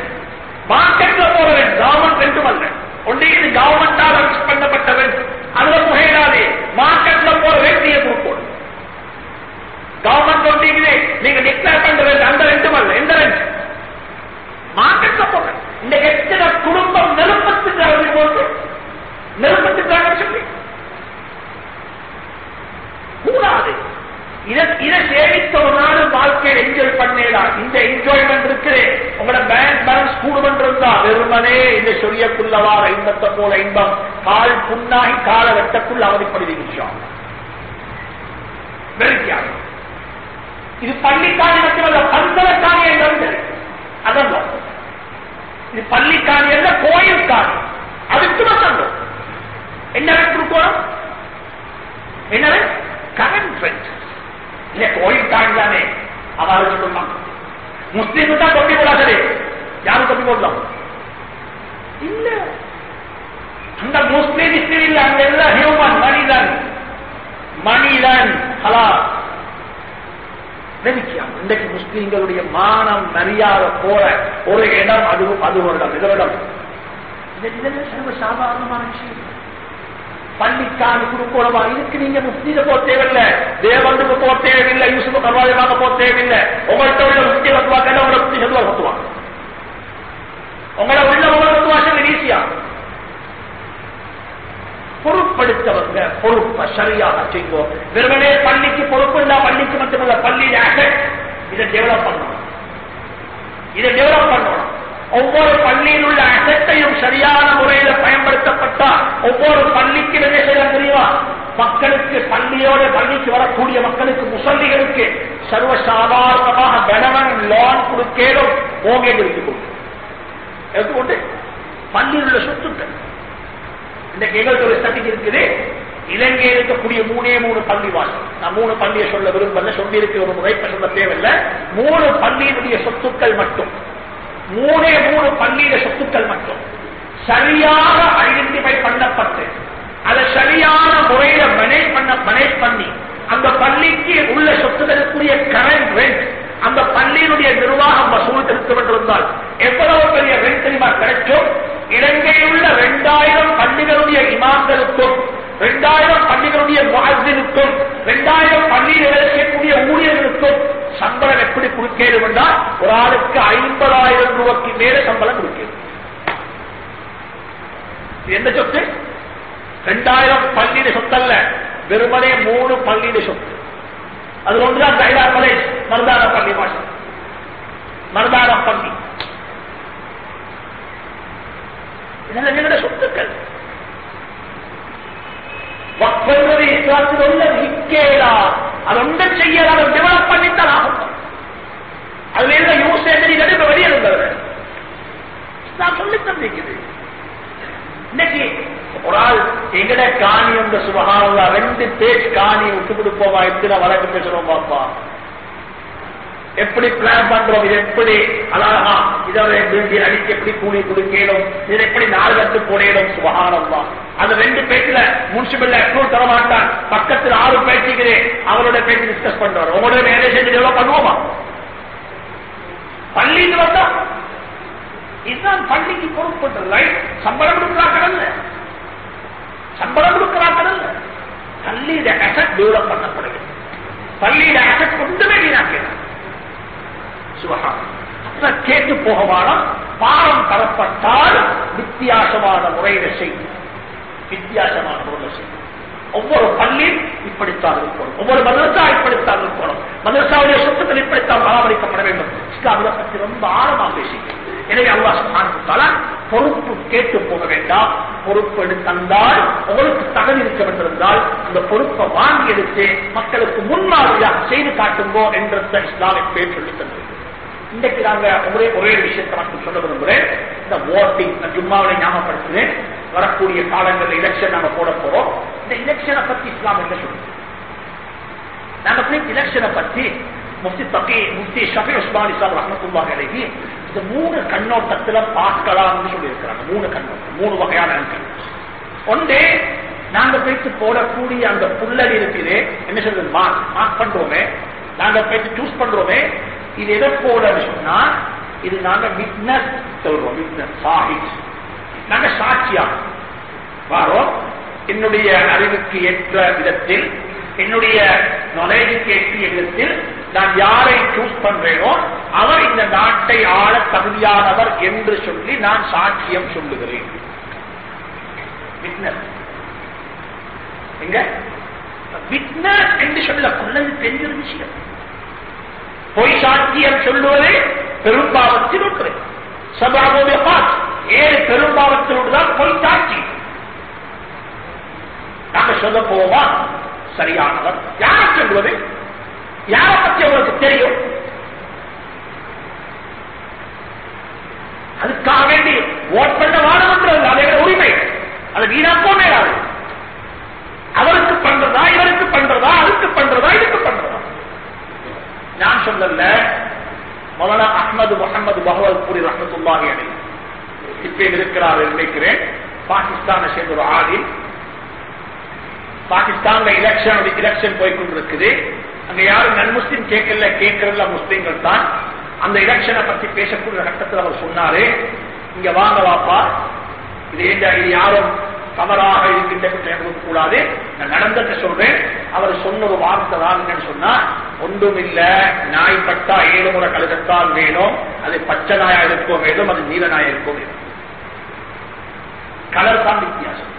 மார்க்கெட்ல போற ரெண்ட் கவர்மெண்ட் ரெண்டும் அல்ல ஒன்றே இது கவர்மெண்டால் அரேஞ்ச் பண்ணப்பட்ட ரெண்ட் அதுல புகையிடாதே மார்க்கெட்ல போற ரெண்ட் நீங்க கொடுக்கணும் கவர்மெண்ட் ஒன்றீங்களே நீங்க டிக்ளேர் பண்ற ரெண்ட் அந்த ரெண்டும் அல்ல எந்த ரெண்ட் மார்க்கெட்ல போற இந்த எத்தனை குடும்பம் நெருப்பத்துக்கு போட்டு நெருப்பத்துக்கு சொல்லி கூடாது இதை இதை சேமித்த ஒரு நாள் வாழ்க்கையை என்ஜாய் பண்ணலாம் இந்த என்ஜாய்மெண்ட் இருக்குது உங்களோட பேங்க் பேலன்ஸ் கூடுமன்றிருந்தா வெறுமனே இந்த சொரியக்குள்ள வார இன்பத்தை போல இன்பம் கால் புண்ணாகி கால வெட்டக்குள்ள அவதிப்படுவீங்க வெறுத்தியாக இது பள்ளிக்காணி மட்டுமல்ல பந்தலக்காணி என்று அதல்ல இது பள்ளிக்காணி அல்ல கோயில் காணி அதுக்கு மட்டும் என்ன கொடுக்கணும் என்ன கரண்ட் ஃப்ரெண்ட் இல்ல கோயில் தாண்டானே அவருக்கு சொல்லலாம் முஸ்லீம் தான் தொப்பி போடா சரி யாரும் தொப்பி போடலாம் இல்ல அந்த முஸ்லீம் இஸ்லீம் இல்ல அங்க எல்லாம் ஹியூமன் மனிதன் மனிதன் ஹலா இன்றைக்கு முஸ்லீம்களுடைய மரியாதை போற ஒரு இடம் அது அது ஒரு இடம் இது இடம். சர்வ சாதாரணமான விஷயம். பள்ளிக்கான குறுக்கோளமா இதுக்கு நீங்க முஸ்லீத போக தேவையில்லை. தேவந்துக்கு போக தேவையில்லை. யூசுப் கர்வாயமாக போக தேவையில்லை. உங்கள்கிட்ட உள்ள முக்கிய தத்துவாக்கள் உங்களை முக்கிய தத்துவா தத்துவாங்க உங்களை உள்ள உங்களை தத்துவாசங்கள் ஈஸியா. பொறுப்படுத்தவங்க பொறுப்பை சரியாக செய்வோம். வெறுமனே பள்ளிக்கு பொறுப்பு இல்ல பள்ளிக்கு மட்டுமல்ல பள்ளியில இதை டெவலப் பண்ணணும். இதை டெவலப் பண்ணணும். ஒவ்வொரு பள்ளியில் உள்ள அசட்டையும் சரியான முறையில் பயன்படுத்தப்பட்டா ஒவ்வொரு பள்ளிக்கு என்ன செய்யலாம் தெரியுமா மக்களுக்கு பள்ளியோட பள்ளிக்கு வரக்கூடிய மக்களுக்கு முசல்லிகளுக்கு சர்வசாதாரணமாக கணவன் லோன் கொடுக்கலும் மோகேஜ் எடுத்துக்கொண்டு பள்ளியில் உள்ள சொத்துக்கள். இந்த எங்களுக்கு ஒரு ஸ்டட்டிக் இருக்குது. இலங்கையில் இருக்கக்கூடிய மூணே மூணு பள்ளி வாசல் நான் மூணு பள்ளியை சொல்ல விரும்பல சொல்லி ஒரு முறை சொல்ல தேவையில்லை. மூணு பள்ளியினுடைய சொத்துக்கள் மட்டும். மூணே மூணு பள்ளியில சொத்துக்கள் மட்டும். சரியாக ஐடென்டிஃபை பண்ணப்பட்டு அதை சரியான முறையில மேனேஜ் பண்ண மேனேஜ் பண்ணி அந்த பள்ளிக்கு உள்ள சொத்துக்களுக்குரிய கரண்ட் ரெண்ட் அந்த பள்ளியினுடைய நிர்வாகம் வசூல் செலுத்த வேண்டியிருந்தால் எவ்வளவு பெரிய ரெண்ட் தெரியுமா? கிடைக்கும். இலங்கையில் உள்ள இரண்டாயிரம் பள்ளிகளுடைய இமாம்களுக்கும் இரண்டாயிரம் பள்ளிகளுடைய வாழ்வினுக்கும் இரண்டாயிரம் பள்ளியில் வேலை செய்யக்கூடிய ஊழியர்களுக்கும் சம்பளம் எப்படி கொடுக்கணும் என்றால் ஒரு ஆளுக்கு ஐம்பதாயிரம் ரூபாய்க்கு மேல சம்பளம் கொடுக்கிறது என்ன சொத்து? ரெண்டாயிரம் பள்ளியிட சொத்தல்ல வெறுமனே மூணு பள்ளியிட சொத்து. அது ஒன்றுதான் தைலா காலேஜ் மருதான பள்ளி மாசம் மருதான பள்ளி. இதெல்லாம் எங்களோட சொத்துக்கள்? வக்பென்பது இஸ்லாத்தில் உள்ள விக்கேலா அது ஒன்றும் செய்யல அதை டெவலப் பண்ணித்தான் ஆகும் அது இஸ்லாம் சொல்லி தந்திருக்குது இன்னைக்கு ஒரு ஆள் எங்கட காணி என்ற சுபகானந்தா ரெண்டு பேஜ் காணி விட்டு கொடுப்போமா எத்தனை வழக்கு பேசுறோம் பாப்பா? எப்படி பிளான் பண்றோம் இது எப்படி? அழகா இதை பில்டிங் அடிக்க எப்படி கூலி கொடுக்கணும் இதை எப்படி நாலு கட்டு போடணும்? தான் அந்த ரெண்டு பேச்சுல முன்சிபல் அப்ரூவல் தர மாட்டான். பக்கத்தில் ஆறு பேச்சுக்கிறே அவரோட பேச்சு டிஸ்கஸ் பண்றாரு. உங்களோட வேலை செஞ்சு எவ்வளவு பண்ணுவோமா? பள்ளின்னு வந்தா இதுதான் பள்ளிக்கு பொறுப்பு லைட் சம்பளம் கொடுக்கிறார்கள் சம்பளம் கொடுக்கிறார்கள் பள்ளியில அசட் டெவலப் பண்ணப்படுகிறது. பள்ளியில அசட் கொண்டுமே வீணாக்கிறார் சுபகாரம் கேட்டு போகவான பாடம் தரப்பட்டால் வித்தியாசமான முறையில செய்யும். வித்தியாசமான முறையில செய்யும். ஒவ்வொரு பள்ளி இப்படித்தான் இருக்கணும். ஒவ்வொரு மதரசா இப்படித்தான் இருக்கணும். மதரசாவுடைய சொத்துக்கள் இப்படித்தான் பராமரிக்கப்பட வேண்டும். இஸ்லாமிய பற்றி ரொம்ப ஆழமாக பேசுகிறேன் எனவே அல்லா சுகான பொறுப்பு கேட்டு போக வேண்டாம். பொறுப்பு எடுத்தால் உங்களுக்கு தகுதி இருக்க வேண்டியிருந்தால் அந்த பொறுப்பை வாங்கி எடுத்து மக்களுக்கு முன்மாதிரியாக செய்து காட்டுங்கோ என்ற இஸ்லாமிய பேர் சொல்லி தந்தது இன்றைக்கு நாங்க ஒரே ஒரே விஷயத்தை மட்டும் சொல்ல விரும்புகிறேன் இந்த ஓட்டிங் ஜும்மாவை ஞாபகப்படுத்துகிறேன் வரக்கூடிய காலங்களில் எலெக்ஷன் நாங்க போட போறோம். இந்த எலெக்ஷனை பத்தி இஸ்லாம் என்ன சொல்லுங்க நாங்க எலெக்ஷனை பத்தி முஃப்தி தகி முஃப்தி ஷபி உஸ்மான் இஸ்லாம் ரஹமத்துல்லாஹி அலைஹி இந்த மூணு கண்ணோட்டத்துல பார்க்கலாம்னு சொல்லி இருக்கிறாங்க மூணு கண்ணோட்டம் மூணு வகையான கண் ஒன்றே நாங்க போயிட்டு போடக்கூடிய அந்த புல்லல் இருக்குது என்ன சொல்றது மார்க் மார்க் பண்றோமே. நாங்க போயிட்டு சூஸ் பண்றோமே. இது எதை போலன்னு சொன்னா இது நாங்க விட்னஸ் சொல்றோம் விட்னஸ் சாஹித். நாங்க சாட்சியா வாரோம் என்னுடைய அறிவுக்கு ஏற்ற விதத்தில் என்னுடைய நாலேஜுக்கு ஏற்றிய விதத்தில் நான் யாரை சூஸ் பண்றேனோ அவர் இந்த நாட்டை ஆள தகுதியானவர் என்று சொல்லி நான் சாட்சியம் சொல்லுகிறேன். விட்னஸ் என்று சொல்ல கொள்ளது தெரிஞ்ச விஷயம். பொய் சாட்சியம் சொல்லுவதே பெரும்பாவத்தில் ஒன்று சபாபோடைய பாஸ் ஏழு பெரும்பாவத்தில் ஒன்றுதான் பொய் சாட்சி. நாங்க சொல்ல போவா? சரியானவர். யார சொல்வது? யார பற்றி உங்களுக்கு தெரியும்? அதுக்காக வேண்டி ஓட் பண்ண வாழன்றது அதே உரிமை. அது வீணாக்கோ மேலாது அவருக்கு பண்றதா இவருக்கு பண்றதா அதுக்கு பண்றதா இதுக்கு பண்றதா? நான் சொல்லல மௌலானா அஹ்மது முகமது பகவல்புரி ரஹமத்துல்லாஹி அலை இப்ப இருக்கிறார் நினைக்கிறேன். பாகிஸ்தானை சேர்ந்த ஒரு ஆடி பாகிஸ்தான்ல எலெக்ஷன் எலெக்ஷன் போய் கொண்டிருக்குது அங்க யாரும் நன் முஸ்லீம் கேட்கல கேட்கறதுல முஸ்லீம்கள் தான். அந்த எலெக்ஷனை பத்தி பேசக்கூடிய கட்டத்தில் அவர் சொன்னாரு. இங்க வாங்க வாப்பா. இது இது யாரும் தவறாக இருக்கின்ற கூடாது நான் நடந்ததை சொல்றேன். அவர் சொன்ன ஒரு வார்த்தை தான் சொன்னா ஒன்றும் இல்ல நாய் பட்டா ஏழு முறை கழுகத்தான் வேணும். அது பச்சை நாயா இருக்கோ வேணும் அது நீல நாயா இருக்கோ வேணும். கலர் தான் வித்தியாசம்.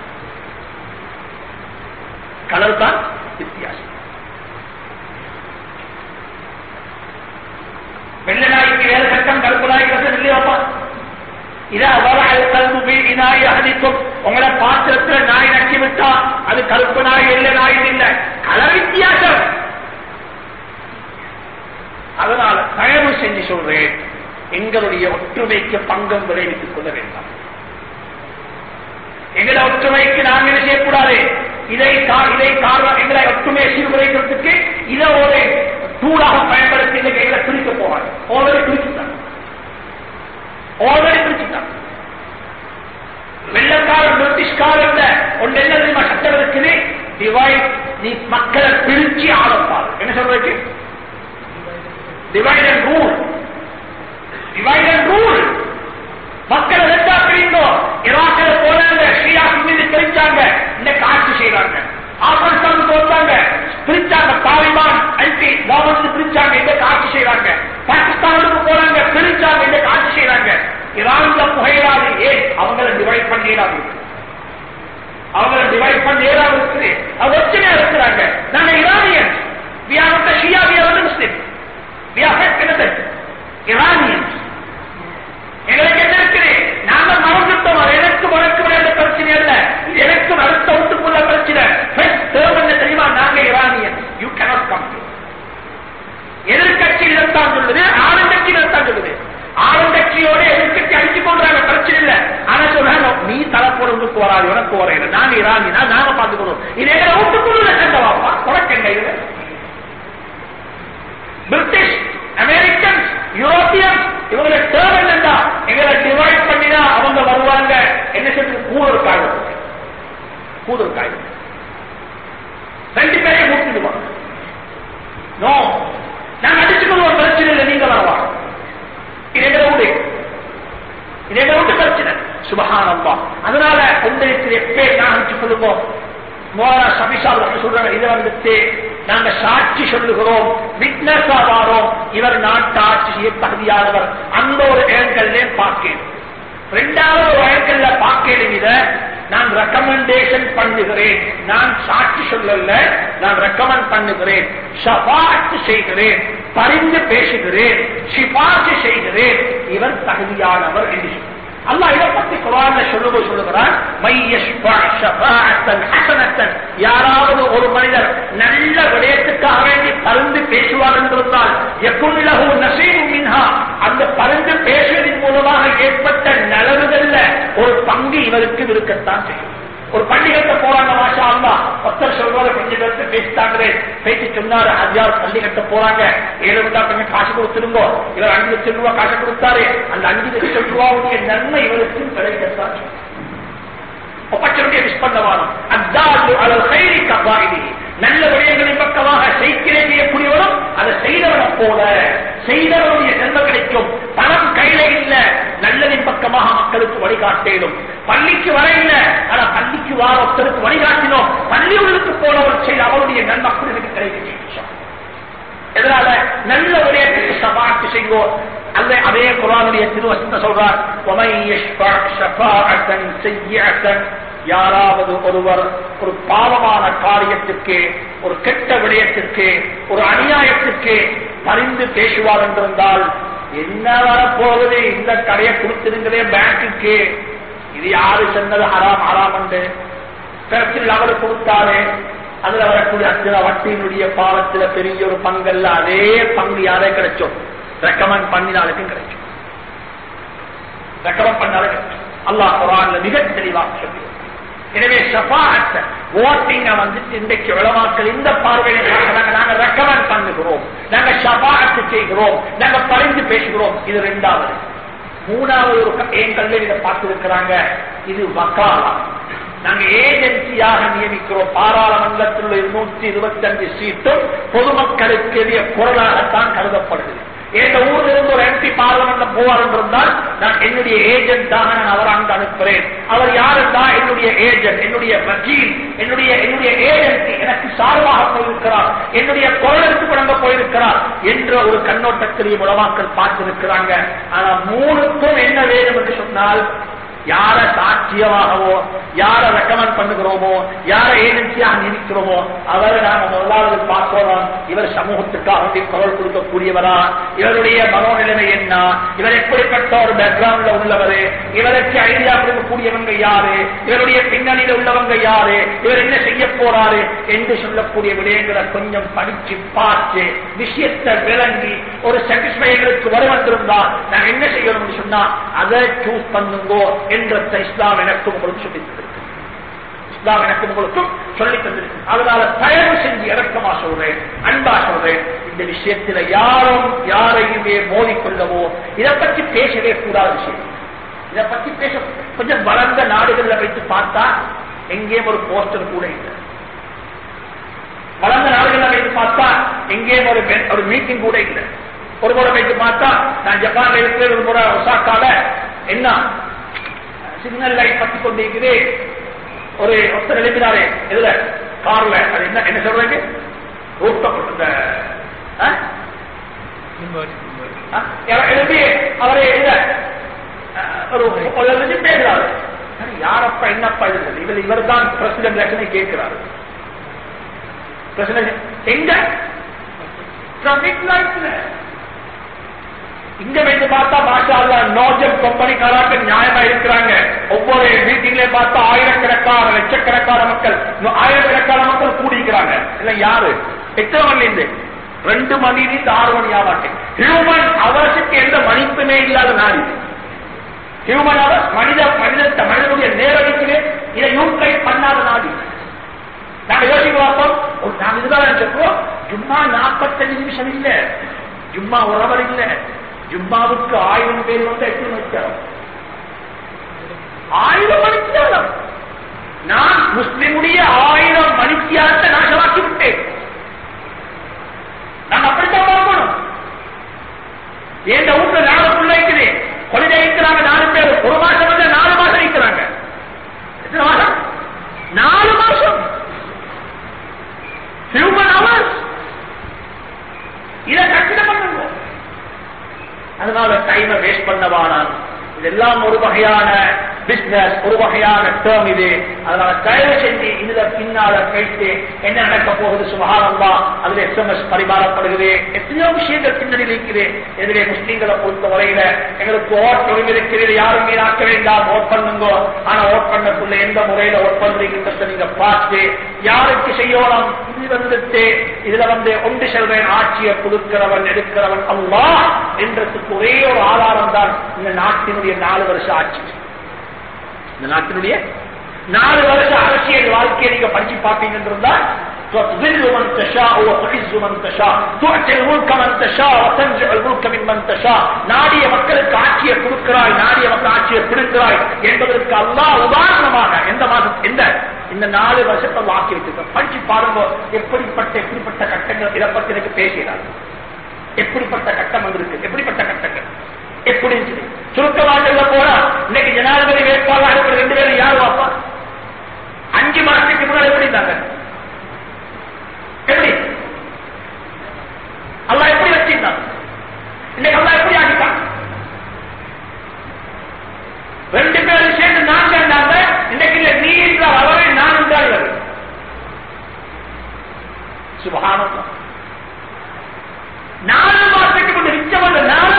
கலர் தான் வித்தியாசம். வெள்ளை நாய்க்கு ஏழு சட்டம் கருப்பு நாய்க்கு இல்லையாப்பா இதா வர கல்வி நாய் அகதிக்கும் உங்களை பாத்திரத்துல நாய் நக்கி விட்டா அது கருப்பு நாய் எல்ல நாய் இல்லை. கலர் வித்தியாசம். அதனால தயவு செஞ்சு சொல்றேன் எங்களுடைய ஒற்றுமைக்கு பங்கம் விளைவித்துக் கொள்ள வேண்டாம். எங்களை ஒற்றுமைக்கு நாம் என்ன செய்யக்கூடாது? இதை இதை காரணம் எங்களை ஒற்றுமையை சீர்குலைக்கிறதுக்கு இதை ஒரு டூலாக பயன்படுத்தி எங்களை கையில பிரிக்க போவாங்க ஆல்ரெடி பிரிச்சுட்டாங்க. ஆல்ரெடி பிரிச்சுட்டாங்க வெள்ளக்காரன் பிரிட்டிஷ்காரன் ஒன்று என்ன தெரியுமா சட்டம் இருக்குது டிவைட் நீ மக்களை பிரிச்சு ஆளப்பாரு என்ன சொல்றதுக்கு? Divide and rule divide and rule மக்களை ரெண்டா பிரிந்தோம். ஈராக்கில் போனாங்க ஸ்ரீயா சுன்னி பிரிச்சாங்க இன்னைக்கு ஆட்சி செய்யறாங்க ஆப்கானிஸ்தான் தோத்தாங்க. பிரிச்சாங்க தாலிபான் ஐடி கவர்மெண்ட் பிரிச்சாங்க இன்னைக்கு ஆட்சி செய்யறாங்க பாகிஸ்தானுக்கு போறாங்க. பிரிச்சாங்க இன்னைக்கு ஆட்சி செய்யறாங்க ஈரான்ல புகையிடாது ஏன் அவங்கள டிவைட் பண்ணிடாது அவங்கள டிவைட் பண்ணிடாது இருக்குது. அது ஒற்றுமையா இருக்கிறாங்க. நாங்க Iranian we are not the எங்களுக்கு என்ன இருக்குது? நாங்க மறந்துட்டோம். எனக்கு உனக்கு பிரச்சனை அல்ல. எனக்கு அடுத்த என்ன தெரியுமா? நாங்க ஈரானியன் யூ எதிர்கட்சி சொல்லுது சொல்லுது. எதிர்கட்சி பிரச்சனை இல்ல. ஆனா சொல்றாங்க நீ வராது உனக்கு வரையில நாங்க ஈரானினா நாங்க இது உனக்கு என்ன இது பிரிட்டிஷ் அமெரிக்கன் யூரோப்பியன் இவங்களை டேர்ம் என்னண்டா எங்களை டிவைட் பண்ணினா அவங்க வருவாங்க. என்ன சொல்றது? கூடல் காயம் ரெண்டு பேரையும் மூட்டிடுவாங்க நோ நாங்க அடிச்சுக்கொள்வோம் பிரச்சனை இல்லை நீங்க வரவா இது எங்களை விடு இது எங்களை விட்டு பிரச்சனை. சுபகானம்பா அதனால உங்களுக்கு எப்பே நான் அனுப்பிச்சு கொள்ளுவோம் மோரா சபிசால் சொல்றாங்க இதை வந்துட்டு நாங்க சாட்சி சொல்லுகிறோம். விட்னஸ் ஆவாரோம் இவர் நாட்டு ஆட்சி செய்ய தகுதியானவர் அந்த ஒரு ஏங்கல்லே பார்க்கிறேன் ரெண்டாவது வழக்கில் ஏங்கல்ல இத நான் ரெக்கமெண்டேஷன் பண்ணுகிறேன். நான் சாட்சி சொல்லல நான் ரெக்கமெண்ட் பண்ணுகிறேன். சபாத்து செய்கிறேன் பரிந்து பேசுகிறேன் சிபார்சு செய்கிறேன். இவர் தகுதியானவர் என்று சொல்கிறார் அல்லாஹ் இதை பத்தி குரான்ல சொல்லும்போது சொல்லுகிறான் யாராவது ஒரு மனிதர் நல்ல விடயத்துக்காக வேண்டி பருந்து பேசுவார் என்றிருந்தால் எப்பொழுது நசீரும் மின்ஹா. அந்த பருந்து பேசுவதன் மூலமாக ஏற்பட்ட நலவுகள்ல ஒரு பங்கு இவருக்கு இருக்கத்தான் செய்யும். ஒரு பள்ளிகட்ட போறாங்க மாஷா அல்லா பத்தர் சொல்வாரு கொஞ்சம் பேருக்கு பேசிட்டாங்களே பேசி சொன்னாரு ஹஜார் பள்ளிகட்ட போறாங்க. ஏழு ரூபா கொஞ்சம் காசு கொடுத்துருங்கோ. இவர் அஞ்சு லட்சம் ரூபாய் காசு கொடுத்தாரு. அந்த அஞ்சு லட்சம் ரூபாவுடைய நன்மை இவருக்கு கிடைக்கிறதா ஒப்பச்சனுடைய மிஸ் பண்ணவானம் அத்தாது அவர் கைரி கபாயினி நல்ல விடயங்களின் பக்கமாக செய்கிறே செய்யக்கூடியவனும் அதை செய்தவனை போல செய்தவனுடைய நன்மை கிடைக்கும். பணம் கையில இல்ல. நல்லதின் பக்கமாக மக்களுக்கு வழிகாட்டேனும். பள்ளிக்கு வர இல்ல. ஆனா பள்ளிக்கு வார ஒருத்தருக்கு வழிகாட்டினோம். பள்ளிகளுக்கு போனவர் செய்த அவருடைய நன்மக்களுக்கு கிடைக்கும் இதனால நல்ல விடயத்துக்கு சபாட்டு செய்வோம். அல்ல அதே குரானுடைய திருவசத்தை சொல்றார். யாராவது ஒருவர் ஒரு பாவமான காரியத்திற்கு ஒரு கெட்ட விடயத்திற்கு ஒரு அநியாயத்திற்கு பரிந்து பேசுவார் என்றிருந்தால் என்ன வரப்போகுது? இந்த கடையை கொடுத்திருங்களே பேங்குக்கு இது யாரு சொன்னது? ஹராம் ஹராம் என்று. அவர் கொடுத்தாரு. அதுல வரக்கூடிய அத்தனை வட்டியினுடைய பாவத்துல பெரிய ஒரு பங்கல்ல அதே பங்கு யாரே கிடைச்சோம் ரெக்கமெண்ட் பண்ணினாலுக்கும் கிடைக்கும். ரெக்கமெண்ட் பண்ணாலும் கிடைக்கும். அல்லாஹ் குரான்ல மிக தெளிவாக சொல்லி எனவே ஷபாத்த ஓட்டிங்க வந்து இன்றைக்கு விளவாக்கள் இந்த பார்வையை நாங்க நாங்க ரெக்கமெண்ட் பண்ணுகிறோம். நாங்க ஷபாத்து செய்கிறோம். நாங்க பறிந்து பேசுகிறோம். இது ரெண்டாவது. மூணாவது ஒரு என் கல்வி இதை பார்த்திருக்கிறாங்க. இது வக்காலா. நாங்க ஏஜென்சியாக நியமிக்கிறோம். பாராளுமன்றத்தில் உள்ள இருநூற்றி இருபத்தி அஞ்சு சீட்டும் பொதுமக்களுக்கு எதிரிய குரலாகத்தான் கருதப்படுது எங்க ஊர்ல இருந்து ஒரு எம்பி பார்லமெண்ட் போவார் என்றிருந்தால் நான் என்னுடைய ஏஜென்டாக நான் அவர் அங்கு அனுப்புகிறேன். அவர் யாருந்தா என்னுடைய ஏஜென்ட் என்னுடைய வக்கீல் என்னுடைய என்னுடைய ஏஜென்சி எனக்கு சார்பாக போயிருக்கிறார். என்னுடைய குரலுக்கு வழங்க போயிருக்கிறார் என்ற ஒரு கண்ணோட்டத்திலேயே உளவாக்கள் பார்த்திருக்கிறாங்க. ஆனா மூணுக்கும் என்ன வேணும் என்று சொன்னால் யார சாட்சியமாகவோ யார ரெக்கமெண்ட் பண்ணுகிறோமோ யார ஏஜென்சியாக நியமிக்கிறோமோ அவரை நாங்கள் முதலாவது பார்க்கிறோம் இவர் சமூகத்துக்காக வேண்டி குரல் கொடுக்கக்கூடியவரா? இவருடைய மனோநிலைமை என்ன? இவர் எப்படிப்பட்ட ஒரு பேக்ரவுண்ட்ல உள்ளவர்? இவருக்கு ஐடியா கொடுக்கக்கூடியவங்க யாரு? இவருடைய பின்னணியில உள்ளவங்க யாரு? இவர் என்ன செய்ய போறாரு? என்று சொல்லக்கூடிய விடயங்களை கொஞ்சம் படிச்சு பார்த்து விஷயத்தை விளங்கி ஒரு சாட்டிஸ்பைகளுக்கு வர வந்திருந்தா நான் என்ன செய்யணும்னு சொன்னா அதை சூஸ் பண்ணுங்கோ என்ற இஸ்லாம் எனக்கும் உங்களுக்கு சொல்லி தந்திருக்கு இஸ்லாம் எனக்கும் உங்களுக்கும் சொல்லி தந்திருக்கு அதனால தயவு செஞ்சு இறக்கமா சொல்றேன் அன்பா சொல்றேன். இந்த விஷயத்துல யாரும் யாரையுமே மோதிக்கொள்ளவோ இதை பற்றி பேசவே கூடாத விஷயம். இதை பற்றி பேச கொஞ்சம் வளர்ந்த நாடுகள்ல வைத்து பார்த்தா எங்கேயும் ஒரு போஸ்டர் கூட இல்லை. வளர்ந்த நாடுகள்ல வைத்து பார்த்தா எங்கேயும் ஒரு ஒரு மீட்டிங் கூட இல்லை. ஒரு முறை வைத்து பார்த்தா நான் ஜப்பான்ல இருக்கிற ஒரு முறை ஒசாக்கால என்ன சிக்னல் லைட் பத்தி கொண்டிருக்குது ஒரு ஒருத்தர் எழுப்பினாரு இதுல கார்ல. அது என்ன என்ன சொல்றது? ஊட்டப்பட்ட எழுப்பி அவரை இல்ல ஒரு பேசுறாரு. யாரப்பா என்னப்பா இது? இவர் இவர் தான் பிரசிடன்ட் லட்சணை கேட்கிறாரு. பிரசிடன்ட் எங்க? டிராபிக் லைட்ல இங்க வந்து பார்த்தா மாஷா நோஜம் கம்பெனிக்காராக்க நியாயமா இருக்கிறாங்க. ஒவ்வொரு மீட்டிங்லயும் பார்த்தா ஆயிரக்கணக்கான லட்சக்கணக்கான மக்கள் ஆயிரக்கணக்கான மக்கள் கூடிக்கிறாங்க இல்ல யாரு? எத்தனை மணி இருந்து. ரெண்டு மணிலிருந்து ஆறு மணி ஆவாட்டேன் ஹியூமன் அவர்ஸுக்கு எந்த மதிப்புமே இல்லாத நாடு ஹியூமன் அவர்ஸ் மனித மனித மனிதனுடைய நேரடிக்கு இதை யூட்டிலைஸ் பண்ணாத நாடு நாங்க யோசிக்க பார்ப்போம். நாங்க இதுதான் நினைச்சிருக்கோம் சும்மா நாற்பத்தஞ்சு நிமிஷம் இல்ல. சும்மா உறவர் இல்லை. ஜும்மாவுக்கு ஆயிரம் பேர் வந்து எட்டு மணிக்காரம் ஆயிரம் மணிக்காரம் நான் முஸ்லிமுடைய ஆயிரம் மணித்தியாரத்தை நாசமாக்கி விட்டேன்? நான் அப்படித்தான் பார்க்கணும். என் வீட்டுல நாலு பிள்ளை இருக்குது? கொள்கை இருக்கிறாங்க நாலு பேர். ஒரு மாசம் வந்து நாலு மாசம் இருக்கிறாங்க. எத்தனை மாசம்? நாலு மாசம். ஹியூமன் அவர்ஸ் இதை கட்டிட பண்ணுங்க. அதனால டைமை வேஸ்ட் பண்ணவானான் இதெல்லாம் ஒரு வகையான பிசினஸ் ஒரு வகையான டேர்ம் இது. அதனால தயவு செஞ்சு இதுல பின்னால கழித்து என்ன நடக்க போகுது சுகானந்தா அதுல எஸ்எம்எஸ் பரிமாறப்படுகிறது. எத்தனையோ விஷயங்கள் பின்னணி இருக்குது எதிரே முஸ்லீம்களை பொறுத்த வரையில எங்களுக்கு ஓட் உரிமை இருக்கிறது. யாரும் மீனாக்க வேண்டாம். ஓட் பண்ணுங்க. ஆனா ஓட் பண்ணக்குள்ள எந்த முறையில ஓட் பண்றீங்கன்றத நீங்க பார்த்து யாருக்கு செய்யணும்? இது வந்துட்டு இதுல வந்து ஒன்று செல்வேன். ஆட்சியை கொடுக்கிறவன் எடுக்கிறவன் அல்லா என்றதுக்கு ஒரே ஒரு ஆதாரம் தான் இந்த நாட்டினுடைய நாலு வருஷ ஆட்சி இந்த நாட்டினுடைய நாலு வருஷ அரசியல் வாழ்க்கையை நீங்க படிச்சு பார்ப்பீங்கன்னு இருந்தா تضل من تشاء وتعز من تشاء تعطي الملك من تشاء وتنزع الملك ممن تشاء நாடிய மக்களுக்கு ஆட்சியை கொடுக்கிறாய் நாடிய மக்கள் ஆட்சியை பிடிக்கிறாய் என்பதற்கு அல்லாஹ் உதாரணமாக எந்த மாதம் எந்த இந்த நாலு வருஷத்தை வாக்கி வச்சிருக்க படிச்சு பாருங்க எப்படிப்பட்ட எப்படிப்பட்ட கட்டங்கள் இதை பத்தி எனக்கு பேசுகிறார் எப்படிப்பட்ட கட்டம் வந்திருக்கு எப்படிப்பட்ட கட்டங்கள் எப்படி சுருக்கமாக போனா இன்னைக்கு ஜனாதிபதி வேட்பாளர் இருக்கிற ரெண்டு பேரும் யார் வாப்பா? அஞ்சு மாசத்துக்கு முன்னாடி எப்படி இருந்தாங்க? எப்படி? அல்லா எப்படி வச்சிருந்தான்? இன்னைக்கு அல்லா எப்படி ஆகிட்டான் ரெண்டு பேரும் சேர்ந்து நான் சேர்ந்தாங்க. இன்னைக்கு நீ என்றால் அவரே நான் என்றால் இவர் சுபகானம் நாலு மாசத்துக்கு முன்ன மிச்சமல்ல நாலு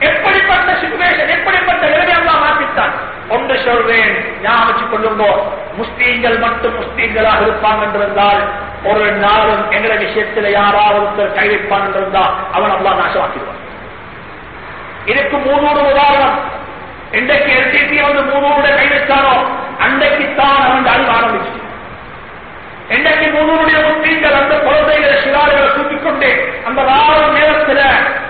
எப்படிப்பட்ட சிச்சுவேஷன் எப்படிப்பட்ட நிலைமை எல்லாம் மாற்றித்தான்? ஒன்று சொல்றேன் ஞாபகம் கொள்ளுங்கோ முஸ்லீம்கள் மட்டும் முஸ்லீம்களாக இருப்பாங்க என்றிருந்தால் ஒரு நாளும் எங்களை விஷயத்தில் யாராவது ஒருத்தர் கை வைப்பான் என்றிருந்தா அவன் அல்லா நாசமாக்கிடுவான். இதுக்கு மூணோடு உதாரணம். இன்றைக்கு எல்டிசி வந்து மூணோட கை வைத்தானோ? அன்றைக்குத்தான் அவன் அறிவு ஆரம்பிச்சு என்னைக்கு மூணூருடைய முஸ்லீம்கள் அந்த குழந்தைகளை சிலாடுகளை தூக்கிக் கொண்டு அந்த ஆறு நேரத்துல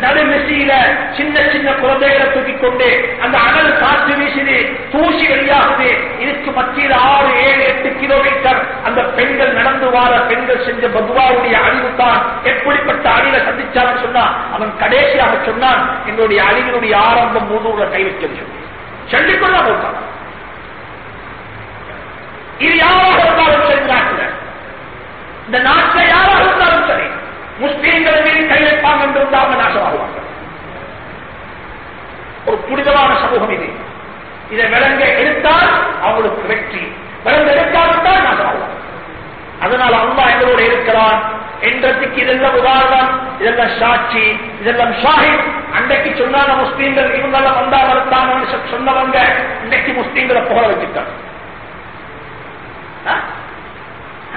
நடுமெசியில சின்ன சின்ன குழந்தைகளை தூக்கிக் கொண்டு அந்த அனல் காற்று வீசுது தூசி வெளியாகுது. இதுக்கு மத்தியில் ஆறு ஏழு எட்டு கிலோமீட்டர் அந்த பெண்கள் நடந்து வார பெண்கள் செஞ்ச பகுவாவுடைய அழிவு தான் எப்படிப்பட்ட அழிவை சந்திச்சான்னு சொன்னா அவன் கடைசியாக சொன்னான் என்னுடைய அழிவினுடைய ஆரம்பம் மூணூர்ல கைவிட்டது. வைக்கிறது சொல்லி சொல்லிக்கொள்ள போட்டான் இது யாராக இருந்தாலும் சரி இந்த நாட்டில் யாராக இருந்தாலும் சரி முஸ்லீம்கள் மீது கை வைப்பாங்க என்று இருந்தால் நாசமாகுவாங்க. ஒரு புனிதமான சமூகம் இது. இதை விளங்க எடுத்தால் அவங்களுக்கு வெற்றி. விளங்க எடுத்தால்தான் நாசமாகுவாங்க. அதனால் அல்லா எங்களோடு இருக்கிறான். என்றதுக்கு இதெல்லாம் உதாரணம் இதெல்லாம் சாட்சி இதெல்லாம் ஷாஹித். அன்றைக்கு சொன்னாங்க முஸ்லீம்கள் இவங்கெல்லாம் வந்தா வரத்தாங்க சொன்னவங்க இன்றைக்கு முஸ்லீம்களை புகழ வச்சுட்டாங்க.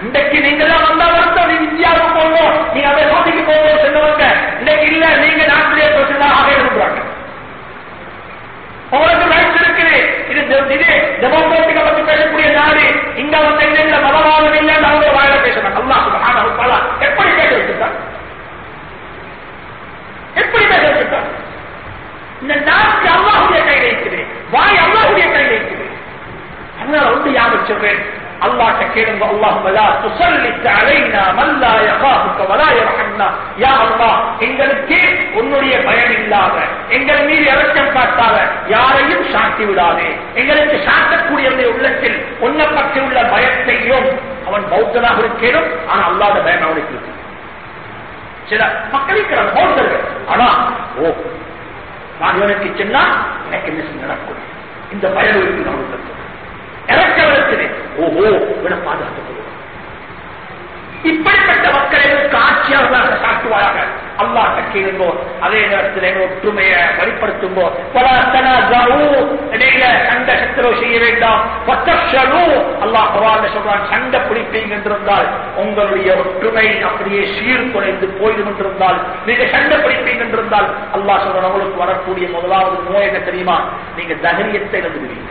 இன்றைக்கு நீங்க தான் வந்தா வரட்டும் நீங்க இந்தியாவுக்கு போகணும். நீங்க அதை சோதிக்கு போகணும் சொன்னவங்க இன்னைக்கு இல்ல நீங்க நாட்டிலேயே பிரசிடண்டாக பிடிப்பீங்க உங்களுடைய ஒற்றுமை அப்படியே சீர்குலைந்து போயிடும் என்றிருந்தால் நீங்க சண்டை பிடிப்பீங்க என்றிருந்தால் அல்லாஹ் சொல்ற உங்களுக்கு வரக்கூடிய முதலாவது நோய் என்ன தெரியுமா? நீங்க தைரியத்தை எழுதுவீங்க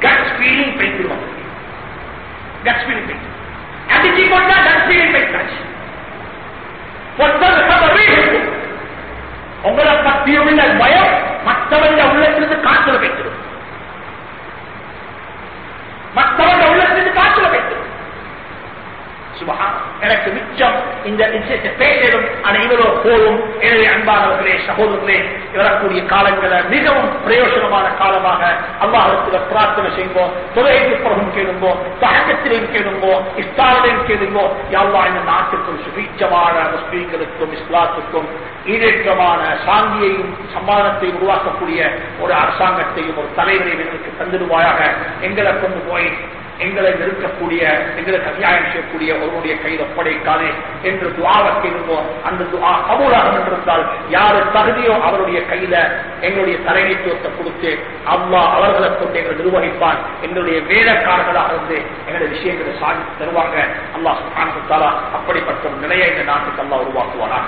கட் ஃபீலிங் போய்த்திருவாங்க கட் ஃபீலிங் போய் அடிச்சு கொண்டா கட் ஃபீலிங் போய்த்தாச்சு உங்களை பற்றி உள்ள பயம் மற்றவங்க உள்ளத்திலிருந்து காத்துல வைக்கிறது மற்றவங்க உள்ளத்திலிருந்து காத்துல எனக்கு மிச்சம் இந்த விஷயத்தை பேசலும் அனைவரோ போலும் எனவே அன்பானவர்களே சகோதரர்களே வரக்கூடிய காலங்களை மிகவும் பிரயோஜனமான காலமாக அல்லாஹத்தில் பிரார்த்தனை செய்வோம். தொலைக்கு பிறகும் கேளும்போம் தகத்திலையும் கேளும்போம் இஸ்லாமிலையும் கேளுங்கோ. யாவா இந்த நாட்டுக்கும் சுபீச்சமான முஸ்லீம்களுக்கும் இஸ்லாத்துக்கும் ஈடேற்றமான சாந்தியையும் சமாதானத்தையும் உருவாக்கக்கூடிய ஒரு அரசாங்கத்தையும் ஒரு தலைவரையும் எங்களுக்கு தந்துடுவாயாக. எங்களை கொண்டு போய் எங்களை நிறுத்தக்கூடிய எங்களுக்கு கல்யாணம் செய்யக்கூடிய ஒருவனுடைய கையில் ஒப்படைக்காதே என்று துவாவத்தை இருந்தோம் அந்த துவா கபூலாக என்றிருந்தால் யாரு தகுதியோ அவருடைய கையில எங்களுடைய தலைமைத்துவத்தை கொடுத்து அவ்வா அவர்களை கொண்டு எங்களை நிர்வகிப்பான் எங்களுடைய வேலைக்காரர்களாக இருந்து எங்களுடைய விஷயங்களை சாதித்து தருவாங்க. அல்லாஹ் சுப்ஹானஹு அப்படிப்பட்ட ஒரு நிலையை இந்த நாட்டுக்கு அல்லா உருவாக்குவாரா